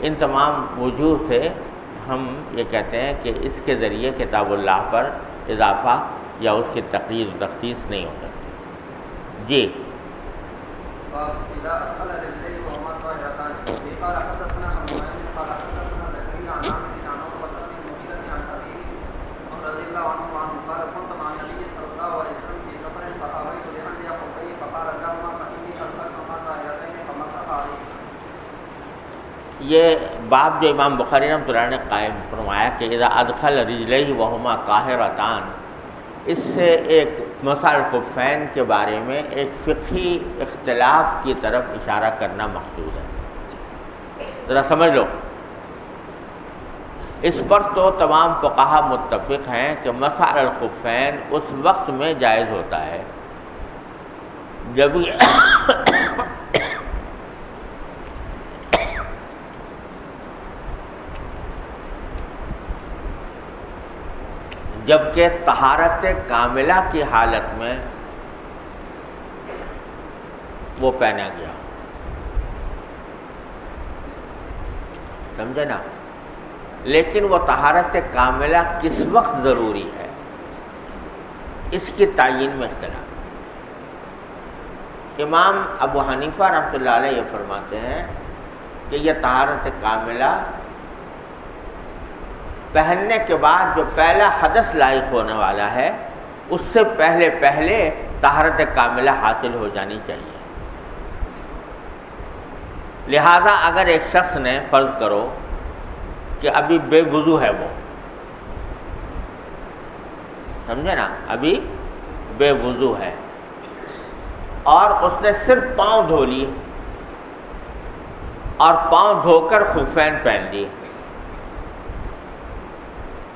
ان تمام وجوہ سے ہم یہ کہتے ہیں کہ اس کے ذریعے کتاب اللہ پر اضافہ یا اس کی تقریر و تخصیص نہیں ہو سکتی۔ جی۔ یہ باب جو امام بخاری رحمۃ اللہ نے قائم فرمایا کہ اذا ادخل رجلئی وہما قاہرتان اس سے ایک مسائل خفین کے بارے میں ایک فقی اختلاف کی طرف اشارہ کرنا مقصود ہے۔ ذرا سمجھ لو۔ اس پر تو تمام فقہ متفق ہیں کہ مسائل الخفین اس وقت میں جائز ہوتا ہے۔ جب جبکہ تہارت کاملہ کی حالت میں وہ پہنا گیا۔ سمجھے نا؟ لیکن وہ تہارت کاملہ کس وقت ضروری ہے؟ اس کی تعین میں اختلاف۔ امام ابو حنیفہ رحمۃ اللہ علیہ یہ فرماتے ہیں کہ یہ تہارت کاملہ پہننے کے بعد جو پہلا حدث لائق ہونے والا ہے، اس سے پہلے پہلے تہارت کاملہ حاصل ہو جانی چاہیے۔ لہذا اگر ایک شخص نے فرض کرو کہ ابھی بے وضو ہے وہ، سمجھے نا؟ ابھی بے وضو ہے۔ اور اس نے صرف پاؤں دھو لیے اور پاؤں دھو کر خفین پہن لیے۔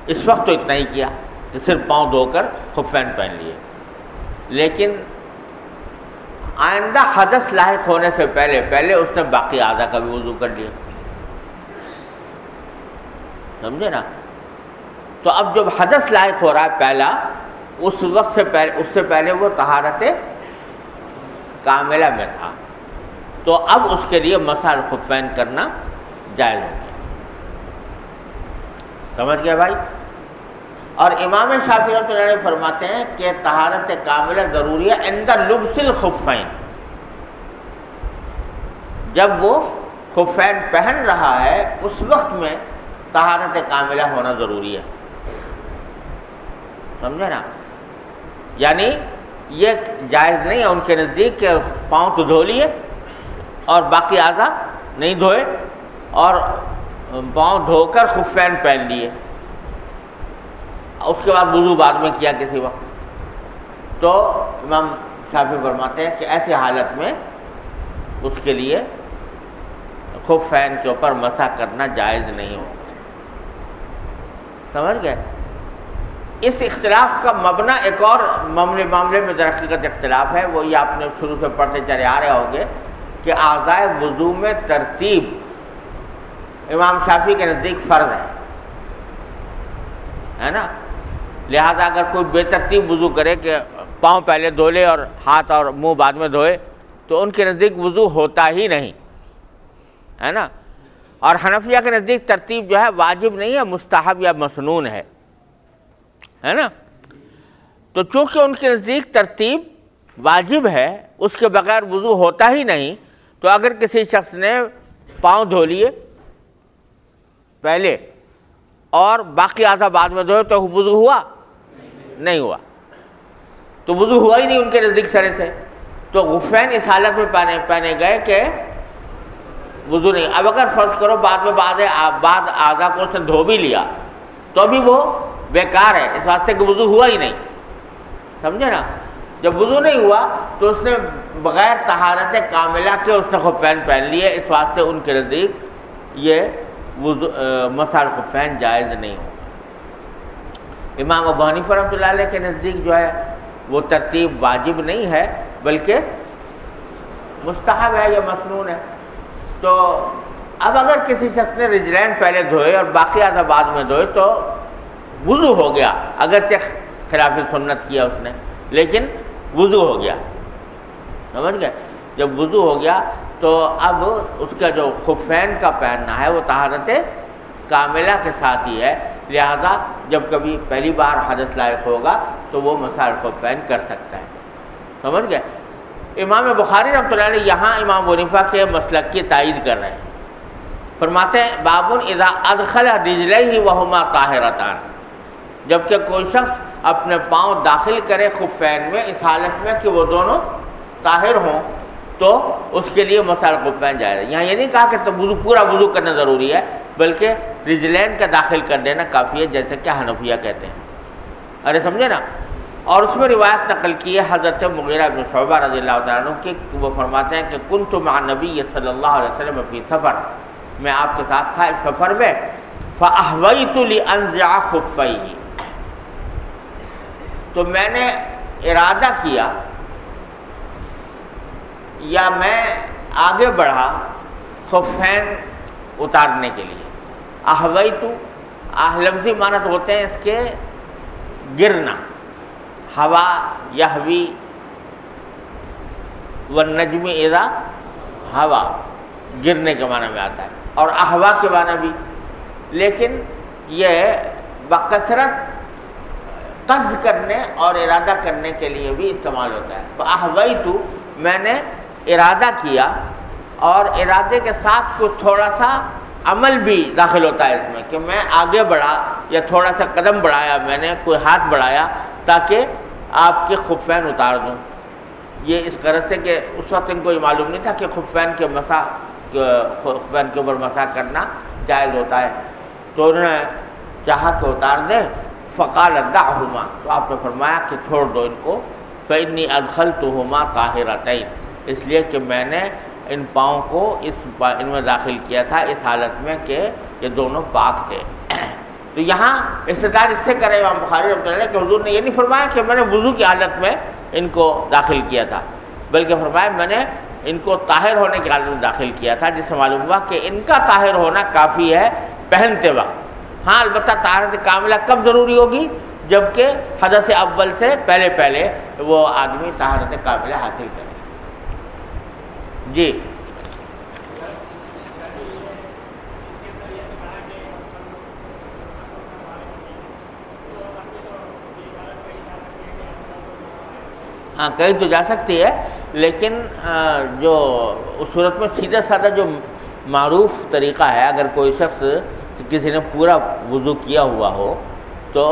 اس وقت تو اتنا ہی کیا کہ صرف پاؤں دھو کر خفین پہن لیے۔ لیکن آئندہ حدث لاحق ہونے سے پہلے پہلے اس نے باقی آدھا کا بھی وضو کر لیا۔ سمجھے نا؟ تو اب جب حدث لاحق ہو رہا ہے پہلا، اس وقت سے پہلے، اس سے پہلے وہ تہارت کاملہ میں تھا۔ تو اب اس کے لیے مسال خفین کرنا جائز ہوگا سمجھ گیا بھائی؟ اور امام شافی رحمۃ اللہ فرماتے ہیں کہ تہارت کاملہ ضروری ہے اندر لبسل خفین جب وہ خفین پہن رہا ہے، اس وقت میں تہارت کاملہ ہونا ضروری ہے۔ سمجھے نا؟ یعنی یہ جائز نہیں ہے ان کے نزدیک کہ پاؤں تو دھو لیے اور باقی آگا نہیں دھوئے اور پاؤں دھو کر خفین پہن لیے۔ اس کے بعد وضو بعد میں کیا کسی وقت۔ تو امام شافی فرماتے ہیں کہ ایسی حالت میں اس کے لیے خفین کے اوپر مسا کرنا جائز نہیں ہو سمجھ گئے؟ اس اختلاف کا مبنا ایک اور معاملے معاملے میں درخت اختلاف ہے۔ وہ یہ آپ نے شروع سے پڑھتے چلے آ رہے ہوں گے کہ آزائے وضو میں ترتیب امام شافی کے نزدیک فرض ہے نا؟ لہذا اگر کوئی بے ترتیب وضو کرے کہ پاؤں پہلے دھو لے اور ہاتھ اور منہ بعد میں دھوئے، تو ان کے نزدیک وضو ہوتا ہی نہیں۔ ہے نا؟ اور حنفیہ کے نزدیک ترتیب جو ہے واجب نہیں ہے، مستحب یا مسنون ہے۔ ہے نا؟ تو چونکہ ان کے نزدیک ترتیب واجب ہے، اس کے بغیر وضو ہوتا ہی نہیں، تو اگر کسی شخص نے پاؤں دھو لیے پہلے اور باقی آدھا بعد میں دھوئے تو وضو ہوا؟ نہیں ہوا۔ تو وضو ہوا ہی نہیں ان کے نزدیک سرے سے۔ تو غفین اس حالت میں پہنے پہنے گئے کہ وضو نہیں۔ اب اگر فرض کرو بعد میں بعد بعد آدھا کو اس نے دھو بھی لیا، تو بھی وہ بیکار ہے۔ اس واسطے کہ وضو ہوا ہی نہیں۔ سمجھے نا؟ جب وضو نہیں ہوا تو اس نے بغیر تہارت کاملہ کے اس نے خفین پہن لیے۔ اس واسطے ان کے نزدیک یہ مسال خفین جائز نہیں ہو۔ امام ابانی فرحمۃ اللہ علیہ کے نزدیک جو ہے، وہ ترتیب واجب نہیں ہے، بلکہ مستحب ہے یا مصنون ہے۔ تو اب اگر کسی شخص نے رجلین پہلے دھوئے اور باقی آدھا بعد میں دھوئے، تو وضو ہو گیا۔ اگر خلاف سنت کیا اس نے، لیکن وضو ہو گیا۔ سمجھ گئے؟ جب وضو ہو گیا تو اب اس کا جو خفین کا پہننا ہے وہ تہارت کاملہ کے ساتھ ہی ہے۔ لہذا جب کبھی پہلی بار حدث لائق ہوگا تو وہ مسائل خفین کر سکتا ہے۔ سمجھ گئے؟ امام بخاری رحمۃ اللہ علیہ یہاں امام ونیفا کے مسلک کی تائید کر رہے ہیں۔ فرماتے ہیں، بابن اذا ادخل رجلے ہی وہما طاہرتان جبکہ کوئی شخص اپنے پاؤں داخل کرے خفین میں، اس حالت میں کہ وہ دونوں طاہر ہوں تو اس کے لیے مسائل خفین جائے گا۔ یہاں یہ نہیں کہا کہ وضو پورا وضو کرنا ضروری ہے، بلکہ رجلین کا داخل کر دینا کافی ہے، جیسے کہ حنفیہ کہتے ہیں۔ ارے سمجھے نا؟ اور اس میں روایت نقل کی ہے حضرت مغیرہ ابن شعبہ رضی اللہ تعالیٰ عنہ کہ وہ فرماتے ہیں کہ کن تو مع نبی صلی اللہ علیہ وسلم اپنی سفر۔ میں آپ کے ساتھ تھا ایک سفر میں فَأَحْوَيْتُ لِأَنْزِعَ خُفَّيْهِ تو میں نے ارادہ کیا یا میں آگے بڑھا خفین اتارنے کے لیے۔ احوئی تو لفظی مانت ہوتے ہیں اس کے گرنا، ہوا، یہوی و نجمی ادا ہوا، گرنے کے معنی میں آتا ہے، اور احوا کے معنی بھی۔ لیکن یہ بکثرت قصد کرنے اور ارادہ کرنے کے لیے بھی استعمال ہوتا ہے۔ تو احوئی تو میں نے ارادہ کیا اور ارادے کے ساتھ کچھ تھوڑا سا عمل بھی داخل ہوتا ہے اس میں کہ میں آگے بڑھا یا تھوڑا سا قدم بڑھایا، میں نے کوئی ہاتھ بڑھایا تاکہ آپ کے خفین اتار دوں۔ یہ اس طرح سے کہ اس وقت ان کو یہ معلوم نہیں تھا کہ خفین کے مسا خفین کے اوپر مسا کرنا جائز ہوتا ہے۔ تو انہوں نے چاہا کہ اتار دیں۔ فقال ادا ہوما تو آپ نے فرمایا کہ چھوڑ دو ان کو۔ فنی ادخل تو ہوما طاہر اس لیے کہ میں نے ان پاؤں کو اس ان میں داخل کیا تھا، اس حالت میں کہ یہ دونوں پاک تھے۔ تو یہاں استدار اس سے کرے امام بخاری رحمۃ اللہ کہ حضور نے یہ نہیں فرمایا کہ میں نے وضو کی حالت میں ان کو داخل کیا تھا، بلکہ فرمایا میں نے ان کو طاہر ہونے کی حالت میں داخل کیا تھا، جس سے معلوم ہوا کہ ان کا طاہر ہونا کافی ہے پہنتے وقت۔ ہاں البتہ طاہرت کاملہ کب ضروری ہوگی؟ جبکہ حدث اول سے پہلے پہلے وہ آدمی طاہرت کاملہ حاصل کرے۔ جی ہاں کہیں تو جا سکتی ہے، لیکن جو اس صورت میں سیدھا سادہ جو معروف طریقہ ہے، اگر کوئی شخص کسی نے پورا وضو کیا ہوا ہو، تو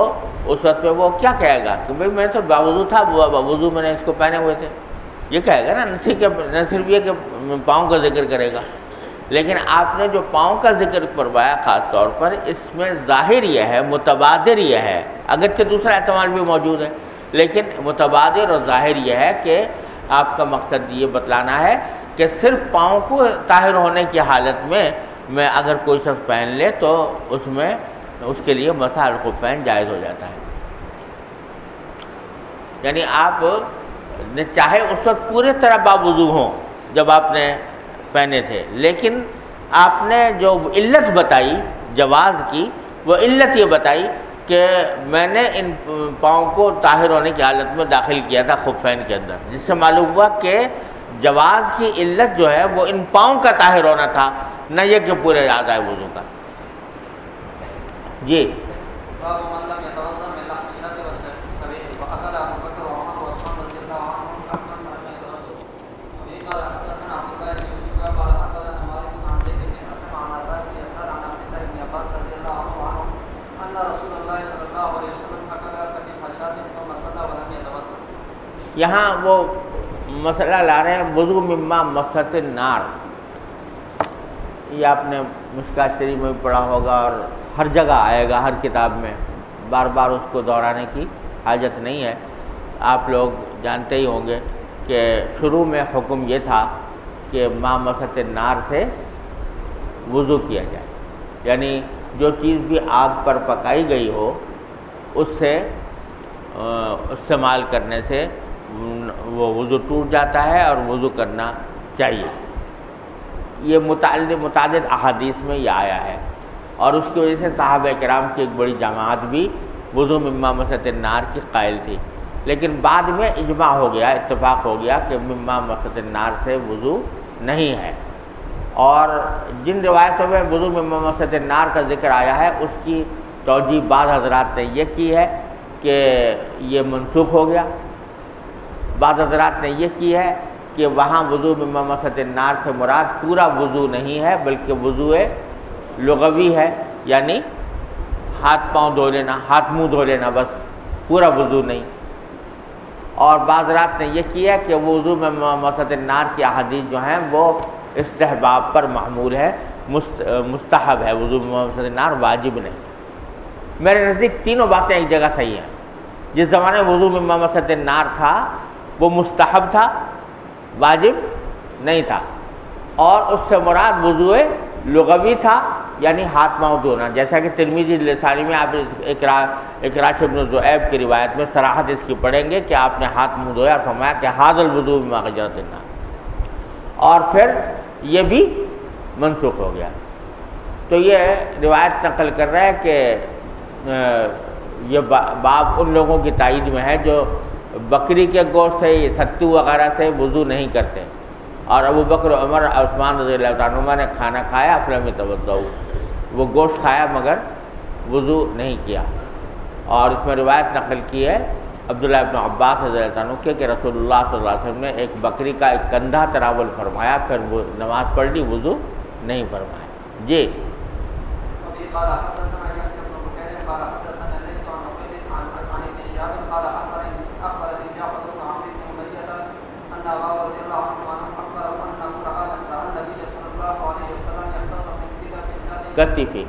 اس وقت میں وہ کیا کہے گا؟ کہ بھائی میں تو باوضو تھا وضو میں نے اس کو پہنے ہوئے تھے۔ یہ کہے گا نا، نہ صرف یہ کہ پاؤں کا ذکر کرے گا۔ لیکن آپ نے جو پاؤں کا ذکر کروایا خاص طور پر، اس میں ظاہر یہ ہے، متبادر یہ ہے۔ اگرچہ دوسرا اعتماد بھی موجود ہے، لیکن متبادر اور ظاہر یہ ہے کہ آپ کا مقصد یہ بتلانا ہے کہ صرف پاؤں کو طاہر ہونے کی حالت میں میں اگر کوئی شخص پہن لے تو اس میں اس کے لیے مسائل کو پہن جائز ہو جاتا ہے۔ یعنی آپ چاہے اس وقت پورے طرح باوضو ہوں جب آپ نے پہنے تھے، لیکن آپ نے جو علت بتائی، جواز کی، وہ علت یہ بتائی کہ میں نے ان پاؤں کو طاہر ہونے کی حالت میں داخل کیا تھا خفین کے اندر۔ جس سے معلوم ہوا کہ جواز کی علت جو ہے، وہ ان پاؤں کا طاہر ہونا تھا، نہ یہ کہ پورے یاد آئے وضو کا۔ جی۔ یہاں وہ مسئلہ لا رہے ہیں، وضو مما مسط نار یہ آپ نے مشکا شریف میں پڑھا ہوگا اور ہر جگہ آئے گا، ہر کتاب میں۔ بار بار اس کو دہرانے کی حاجت نہیں ہے۔ آپ لوگ جانتے ہی ہوں گے کہ شروع میں حکم یہ تھا کہ ماں مسط نار سے وضو کیا جائے۔ یعنی جو چیز بھی آگ پر پکائی گئی ہو، اس سے استعمال کرنے سے وہ وضو ٹوٹ جاتا ہے اور وضو کرنا چاہیے۔ یہ متعدد متعدد احادیث میں یہ آیا ہے۔ اور اس کی وجہ سے صحابہ کرام کی ایک بڑی جماعت بھی وضو مما مسط نار کی قائل تھی۔ لیکن بعد میں اجماع ہو گیا، اتفاق ہو گیا کہ مما مسط نار سے وضو نہیں ہے۔ اور جن روایتوں میں وضو مما مسط نار کا ذکر آیا ہے، اس کی توجہ بعض حضرات نے یہ کی ہے کہ یہ منسوخ ہو گیا۔ بعض حضرات نے یہ کی ہے کہ وہاں وضو مما مسط نار سے مراد پورا وضو نہیں ہے، بلکہ وضو لغوی ہے یعنی ہاتھ پاؤں دھو لینا، ہاتھ منہ دھو لینا، بس پورا وضو نہیں۔ اور بعض رات نے یہ کیا کہ وضو میں مسد نار کی احادیث جو ہیں وہ استحباب پر معمول ہے مستحب ہے، وضو میں مسد نار واجب نہیں۔ میرے نزدیک تینوں باتیں ایک جگہ صحیح ہیں۔ جس زمانے وضو میں مسد نار تھا وہ مستحب تھا، واجب نہیں تھا۔ اور اس سے مراد وضو لغوی تھا یعنی ہاتھ ماؤں دھونا۔ جیسا کہ ترمیزی لسانی میں آپ اکراش ابن زعیب کی روایت میں سراحت اس کی پڑھیں گے کہ آپ نے ہاتھ منہ دھویا اور فرمایا کہ حاد الوضو ماغرت اور پھر یہ بھی منسوخ ہو گیا۔ تو یہ روایت نقل کر رہا ہے کہ یہ باپ ان لوگوں کی تائید میں ہے جو بکری کے گوشت سے ستو وغیرہ سے وضو نہیں کرتے۔ اور ابو بکر، عمر، عثمان رضی اللہ عنہ نے کھانا کھایا افلم توجہ۔ وہ گوشت کھایا مگر وضو نہیں کیا۔ اور اس میں روایت نقل کی ہے، عبداللہ ابن عباس رضی اللہ عنہ کہ رسول اللہ صلی اللہ علیہ وسلم نے ایک بکری کا ایک کندھا تراول فرمایا، پھر وہ نماز پڑھ لی، وضو نہیں فرمایا۔ جی۔ کتفی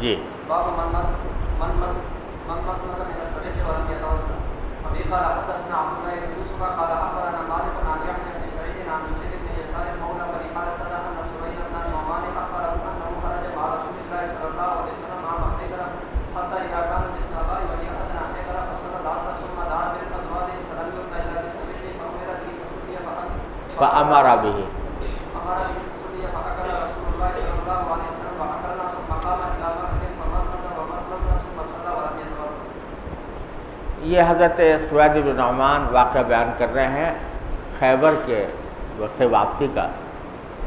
جی۔ قال حدثنا ولم يتوضا یہ حضرت سوید بن نعمان واقعہ بیان کر رہے ہیں خیبر کے وقت واپسی کا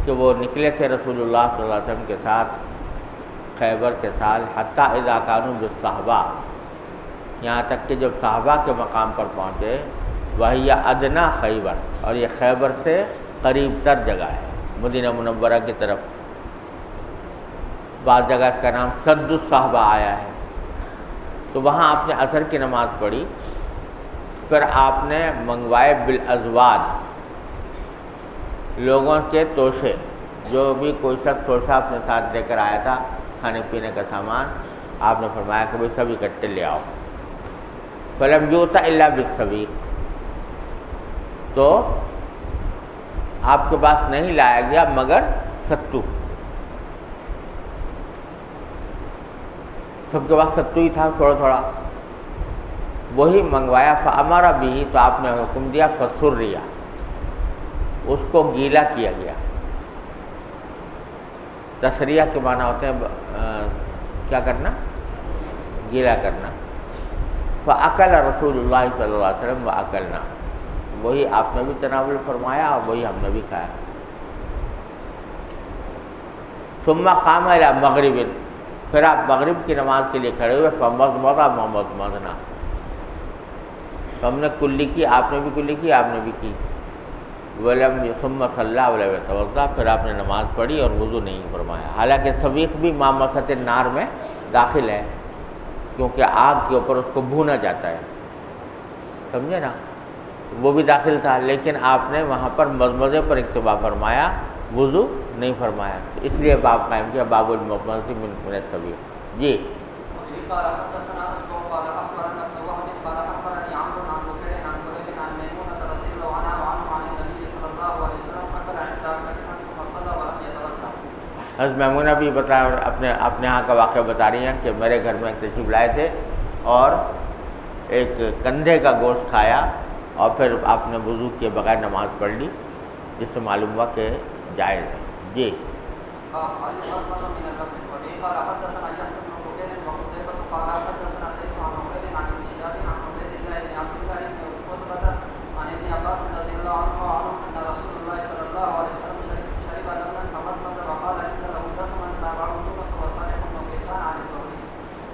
کہ وہ نکلے تھے رسول اللہ صلی اللہ علیہ وسلم کے ساتھ، خیبر کے سال حتیٰ اضاکان صحابہ یہاں تک کہ جب صحابہ کے مقام پر پہنچے وہی ادنا خیبر اور یہ خیبر سے قریب تر جگہ ہے، مدینہ منورہ کی طرف۔ بعض جگہ اس کا نام سد الصحابہ آیا ہے۔ تو وہاں آپ نے اثر کی نماز پڑھی، پھر آپ نے منگوائے بالازواج لوگوں کے توشے، جو بھی کوئی شخص توشہ اپنے ساتھ لے کر آیا تھا، کھانے پینے کا سامان، آپ نے فرمایا کہ بھائی سب اکٹھے لے آؤ۔ فلم جو تھا اللہ بسوی تو آپ کے پاس نہیں لایا گیا مگر ستو۔ سب کے پاس ستو ہی تھا تھوڑا تھوڑا۔ وہی منگوایا ہمارا بھی تو آپ نے حکم دیا فسر ریا اس کو گیلا کیا گیا۔ تسریہ کے معنی ہوتے ہیں کیا کرنا؟ گیلا کرنا۔ فعقل رسول اللہ صلی اللہ علیہ وسلم و عقلنا وہی آپ نے بھی تناول فرمایا اور وہی ہم نے بھی کھایا۔ ثم قام الى مغرب۔ پھر آپ مغرب کی نماز کے لیے کھڑے ہوئے فمد مدا محمد مدنا ہم نے کلی کی، آپ نے بھی کلی کی، آپ نے بھی کی۔ ولم ثم صلی اللہ علیہ توضا پھر آپ نے نماز پڑھی اور وضو نہیں فرمایا۔ حالانکہ سویق بھی مامست نار میں داخل ہے، کیونکہ آگ کے اوپر اس کو بھونا جاتا ہے۔ سمجھے نا؟ وہ بھی داخل تھا لیکن آپ نے وہاں پر مزمزے پر اقتبا فرمایا وضو نہیں فرمایا۔ اس لیے باب قائم کیا باب المحمد من سبھی جی۔ حضرت میمونہ بھی بتا اپنے اپنے ہاں کا واقعہ بتا رہی ہیں کہ میرے گھر میں تشریف لائے تھے اور ایک کندھے کا گوشت کھایا۔ اور پھر آپ نے وضو کے بغیر نماز پڑھ لی، جس سے معلوم ہوا کہ جائز ہے۔ جی۔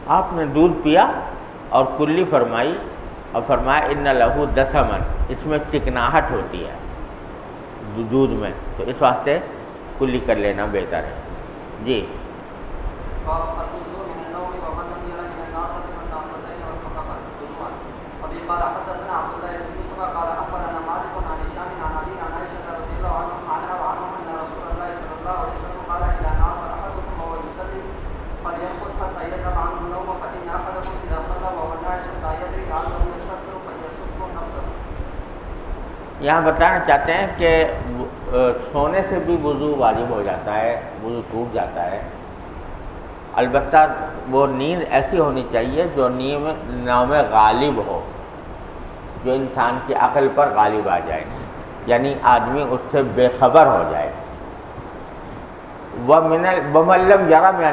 آپ نے دودھ پیا اور کلی فرمائی اور فرمایا ان لہو دسمن اس میں چکناہٹ ہوتی ہے دودھ میں، تو اس واسطے کلی کر لینا بہتر ہے۔ جی باب الوضوء من النوم ومن لم ير من الناصب والناصبين والفقر وضوءا وبه قال حدثنا عبد الله بن يوسف قال اخبرنا مالك عن هشام عن ابي عن عائشه رضي الله عنها عنها وعنهم ان رسول الله صلى الله عليه وسلم قال اذا نعس احدكم وهو يصلي فليرقد حتى يذهب عنه النوم فان احدكم اذا صلى وهو ناعس لا يدري لعله يستغفر فيصب نفسه یہاں بتانا چاہتے ہیں کہ سونے سے بھی وضو واجب ہو جاتا ہے، وضو ٹوٹ جاتا ہے۔ البتہ وہ نیند ایسی ہونی چاہیے جو نیم نام غالب ہو، جو انسان کی عقل پر غالب آ جائے۔ یعنی آدمی اس سے بے خبر ہو جائے۔ وہ ملم یار میں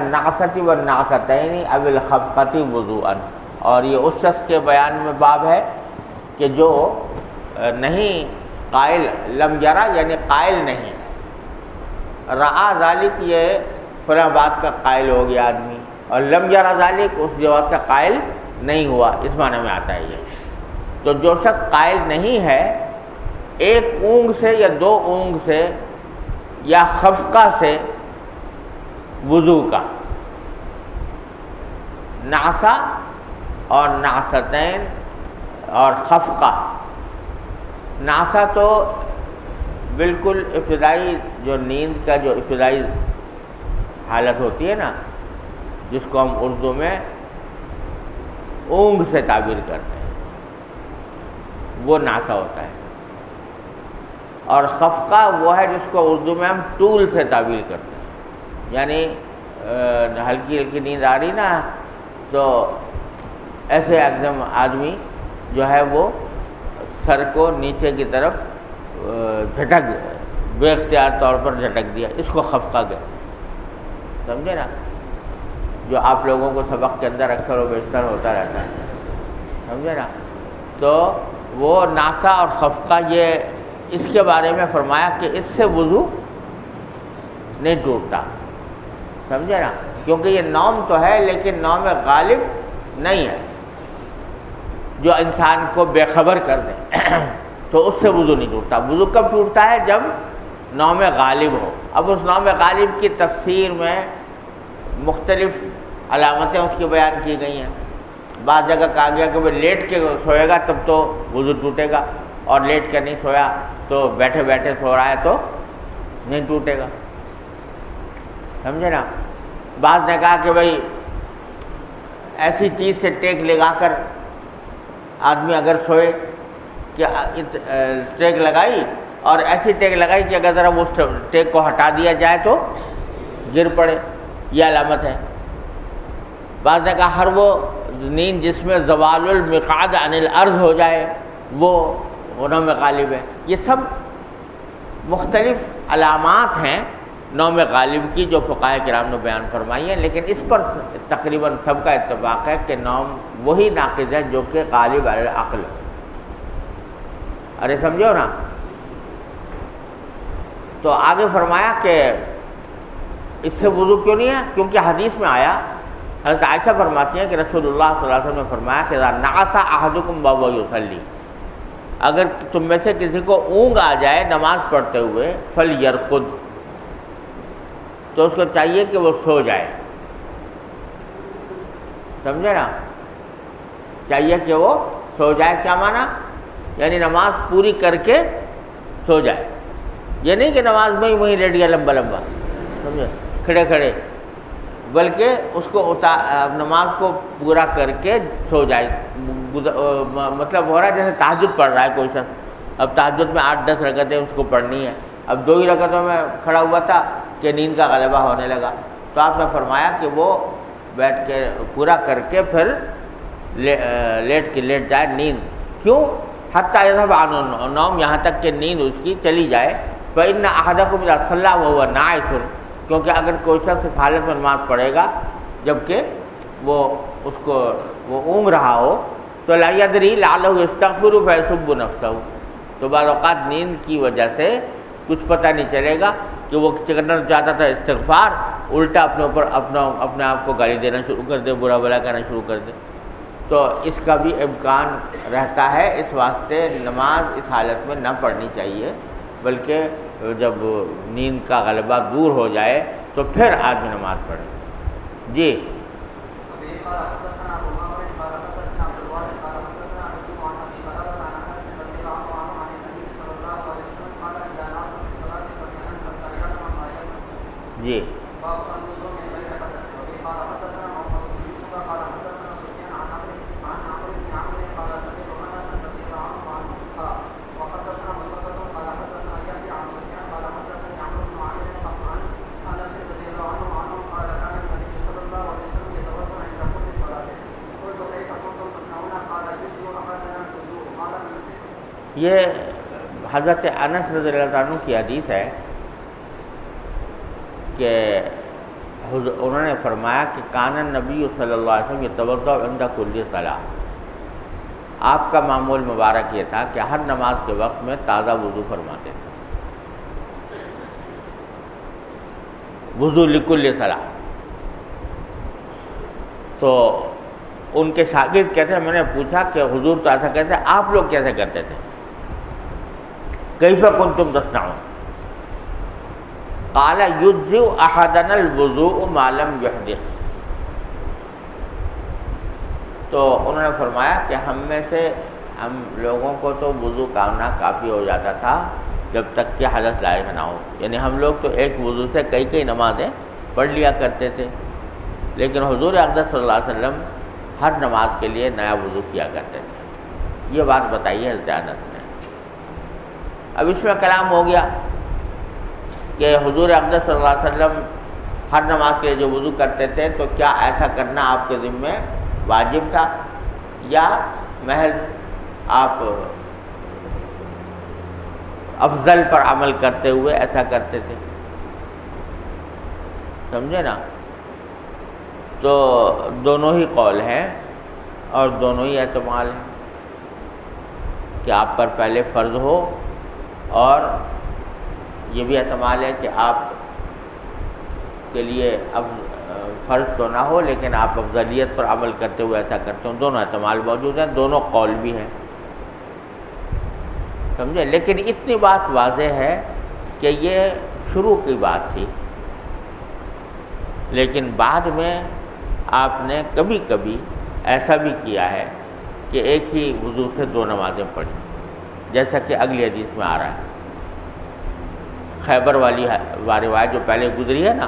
و ناستعینی ابل خفقتی وضو اور یہ اس شخص کے بیان میں باب ہے کہ جو نہیں قائل، لم جرا یعنی قائل نہیں۔ را ذالک یہ فلاں بات کا قائل ہو گیا آدمی، اور لم جرا ذالک اس جواب کا قائل نہیں ہوا۔ اس معنی میں آتا ہے یہ۔ تو جو شخص قائل نہیں ہے، ایک اونگ سے یا دو اونگ سے یا خفقہ سے وضو کا۔ ناسا اور ناستین اور خفقہ۔ ناسا تو بالکل ابتدائی جو نیند کا جو ابتدائی حالت ہوتی ہے نا، جس کو ہم اردو میں اونگ سے تعبیر کرتے ہیں، وہ ناسا ہوتا ہے۔ اور خفقہ وہ ہے جس کو اردو میں ہم ٹول سے تعبیر کرتے ہیں۔ یعنی ہلکی ہلکی نیند آ رہی نا، تو ایسے ایکدم آدمی جو ہے وہ سر کو نیچے کی طرف جھٹک، بے اختیار طور پر جھٹک دیا، اس کو خفقہ گئے۔ سمجھے نا؟ جو آپ لوگوں کو سبق کے اندر اکثر و بیشتر ہوتا رہتا ہے۔ سمجھے نا؟ تو وہ ناسا اور خفقہ، یہ اس کے بارے میں فرمایا کہ اس سے وضو نہیں ٹوٹتا۔ سمجھے نا؟ کیونکہ یہ نوم تو ہے، لیکن نوم غالب نہیں ہے۔ جو انسان کو بے خبر کر دے تو اس سے وضو نہیں ٹوٹتا۔ وضو کب ٹوٹتا ہے؟ جب نوم غالب ہو۔ اب اس نوم غالب کی تفسیر میں مختلف علامتیں اس کی بیان کی گئی ہیں۔ بعض جگہ کہا گیا کہ وہ لیٹ کے سوئے گا تب تو وضو ٹوٹے گا اور لیٹ کے نہیں سویا تو بیٹھے بیٹھے سو رہا ہے تو نہیں ٹوٹے گا۔ سمجھے نا؟ بعض نے کہا کہ بھائی ایسی چیز سے ٹیک لگا کر آدمی اگر سوئے کہ ٹیک لگائی اور ایسی ٹیک لگائی کہ اگر ذرا اس ٹیک کو ہٹا دیا جائے تو گر پڑے، یہ علامت ہے۔ بعض نے کہا ہر وہ نیند جس میں زوال المقاد عن الارض ہو جائے، وہ نوم غالب ہے۔ یہ سب مختلف علامات ہیں۔ نوم غالب کی جو فقائے کرام نے بیان فرمائی ہے لیکن اس پر تقریباً سب کا اتفاق ہے کہ نوم وہی ناقد ہے جو کہ غالب العقل ارے سمجھو نا؟ تو آگے فرمایا کہ اس سے وضو کیوں نہیں ہے؟ کیونکہ حدیث میں آیا، حضرت عائشہ فرماتی ہیں کہ رسول اللہ صلی اللہ علیہ وسلم نے فرمایا کہ ناسا احدکم بابا یوسلی اگر تم میں سے کسی کو اونگ آ جائے نماز پڑھتے ہوئے فل یرقد تو اس کو چاہیے کہ وہ سو جائے۔ سمجھے نا؟ چاہیے کہ وہ سو جائے، کیا مانا؟ یعنی نماز پوری کر کے سو جائے۔ یہ نہیں کہ نماز میں ہی وہیں لیٹ گیا لمبا لمبا، سمجھے؟ کھڑے کھڑے۔ بلکہ اس کو نماز کو پورا کر کے سو جائے۔ مطلب ہو رہا ہے جیسے تحجد پڑھ رہا ہے کوئی شخص۔ اب تحجد میں آٹھ، دس رکعتیں اس کو پڑھنی ہے اب دو ہی رکعتوں میں کھڑا ہوا تھا کہ نیند کا غلبہ ہونے لگا۔ تو آپ نے فرمایا کہ وہ بیٹھ کے پورا کر کے پھر لیٹ کے لیٹ جائے نیند۔ کیوں؟ حتیٰ نوم یہاں تک کہ نیند اس کی چلی جائے۔ تو ان احدہ کو صلاح ہوا نہ کیونکہ اگر کوئی شخص حالت میں نماز پڑھے گا، جبکہ وہ اس کو وہ اونگ رہا ہو، تو لدری لال استغفر فیصب نفس تو بعض اوقات نیند کی وجہ سے کچھ پتہ نہیں چلے گا کہ وہ کرنا چاہتا تھا استغفار، الٹا اپنے اوپر اپنا اپنے آپ کو گالی دینا شروع کر دے، برا بلا کہنا شروع کر دے۔ تو اس کا بھی امکان رہتا ہے، اس واسطے نماز اس حالت میں نہ پڑھنی چاہیے۔ بلکہ جب نیند کا غلبہ دور ہو جائے تو پھر آدمی نماز پڑھے۔ جی۔ جی۔ یہ حضرت انس رضی اللہ عنہ کی حدیث ہے۔ کہ انہوں نے فرمایا کہ کانن نبی صلی اللہ علیہ وسلم یہ توجہ عمدہ کلی صلاح آپ کا معمول مبارک یہ تھا کہ ہر نماز کے وقت میں تازہ وضو فرماتے تھے۔ وضو لکل صلاح تو ان کے شاگرد کہتے ہیں، میں نے پوچھا کہ حضور تو ایسا کہتے ہیں، آپ لوگ کیسے کرتے تھے؟ کیسا کن تم دسنا ہوں کالا یو احدن الوضو معلوم یحدث تو انہوں نے فرمایا کہ ہم میں سے ہم لوگوں کو تو وضو کامنا کافی ہو جاتا تھا جب تک کہ حدث لائق نہ ہو۔ یعنی ہم لوگ تو ایک وضو سے کئی کئی نمازیں پڑھ لیا کرتے تھے۔ لیکن حضور اقدس صلی اللہ علیہ وسلم ہر نماز کے لیے نیا وضو کیا کرتے تھے۔ یہ بات بتائیے حضرت نے۔ اب اس میں کلام ہو گیا۔ کہ حضور اقدس صلی اللہ علیہ وسلم ہر نماز کے لیے جو وضو کرتے تھے تو کیا ایسا کرنا آپ کے ذمے واجب تھا؟ یا محض آپ افضل پر عمل کرتے ہوئے ایسا کرتے تھے؟ سمجھے نا؟ تو دونوں ہی قول ہیں اور دونوں ہی اعتماد ہیں کہ آپ پر پہلے فرض ہو اور یہ بھی اعتماد ہے کہ آپ کے لیے اب فرض تو نہ ہو، لیکن آپ افضلیت پر عمل کرتے ہوئے ایسا کرتے ہوں دونوں اعتماد موجود ہیں، دونوں قول بھی ہیں۔ سمجھے؟ لیکن اتنی بات واضح ہے کہ یہ شروع کی بات تھی۔ لیکن بعد میں آپ نے کبھی کبھی ایسا بھی کیا ہے کہ ایک ہی وضو سے دو نمازیں پڑھی، جیسا کہ اگلی حدیث میں آ رہا ہے۔ خیبر والی روایت جو پہلے گزری ہے نا،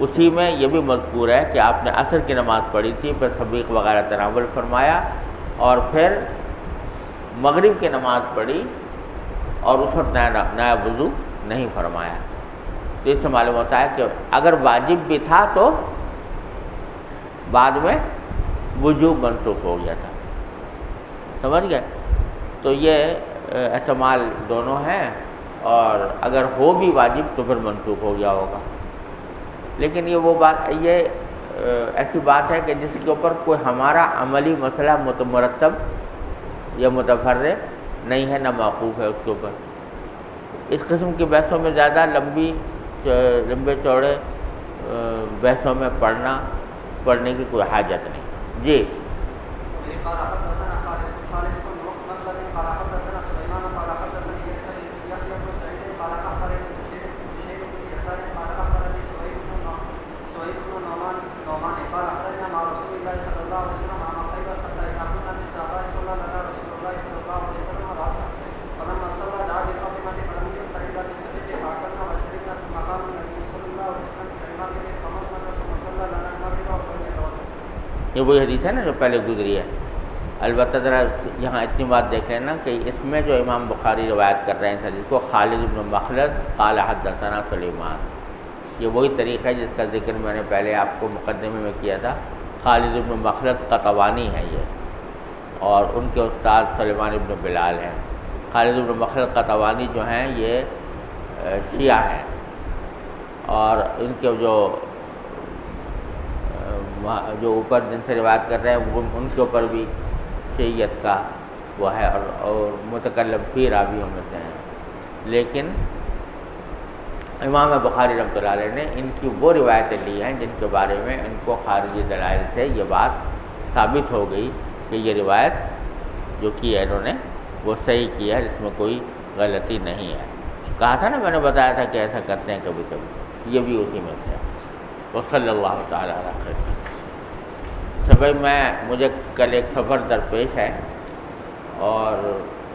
اسی میں یہ بھی مذکور ہے کہ آپ نے عصر کی نماز پڑھی تھی، پھر صبیق وغیرہ تناول فرمایا، اور پھر مغرب کی نماز پڑھی اور اس وقت نیا نیا وضو نہیں فرمایا۔ تو اس سے معلوم ہوتا ہے کہ اگر واجب بھی تھا تو بعد میں وجوب منسوخ ہو گیا تھا۔ سمجھ گئے؟ تو یہ احتمال دونوں ہیں۔ اور اگر ہو بھی واجب تو پھر منسوخ ہو گیا ہوگا۔ لیکن یہ وہ بات، یہ ایسی بات ہے کہ جس کے اوپر کوئی ہمارا عملی مسئلہ مرتب یا متفر نہیں ہے، نہ موقوف ہے اس کے اوپر۔ اس قسم کی بحثوں میں زیادہ لمبی لمبے چوڑے بحثوں میں پڑھنا، پڑھنے کی کوئی حاجت نہیں۔ جی۔ یہ وہی حدیث ہے نا جو پہلے گزری ہے۔ البتہ ذرا یہاں اتنی بات دیکھ لینا کہ اس میں جو امام بخاری روایت کر رہے ہیں حدیث کو، خالد بن مخلد، قال حدثنا سلیمان۔ یہ وہی طریقہ ہے جس کا ذکر میں نے پہلے آپ کو مقدمے میں کیا تھا۔ خالد بن مخلد قطوانی ہے یہ۔ اور ان کے استاد سلیمان ابن بلال ہیں۔ خالد بن مخلد قطوانی جو ہیں، یہ شیعہ ہیں۔ اور ان کے جو جو اوپر جن سے روایت کر رہے ہیں، ان کے اوپر بھی شیعت کا وہ ہے اور اور متکلم فی رابیوں میں سے ہیں لیکن امام بخاری رحمۃ اللہ علیہ نے ان کی وہ روایتیں لی ہیں جن کے بارے میں ان کو خارجی دلائل سے یہ بات ثابت ہو گئی کہ یہ روایت جو کی ہے انہوں نے، وہ صحیح کی ہے، جس میں کوئی غلطی نہیں ہے۔ کہا تھا نا، میں نے بتایا تھا کہ ایسا کرتے ہیں کبھی کبھی یہ بھی اسی میں تھا وہ صلی اللہ تعالیٰ علیہ بھائی میں مجھے کل ایک خبر درپیش ہے اور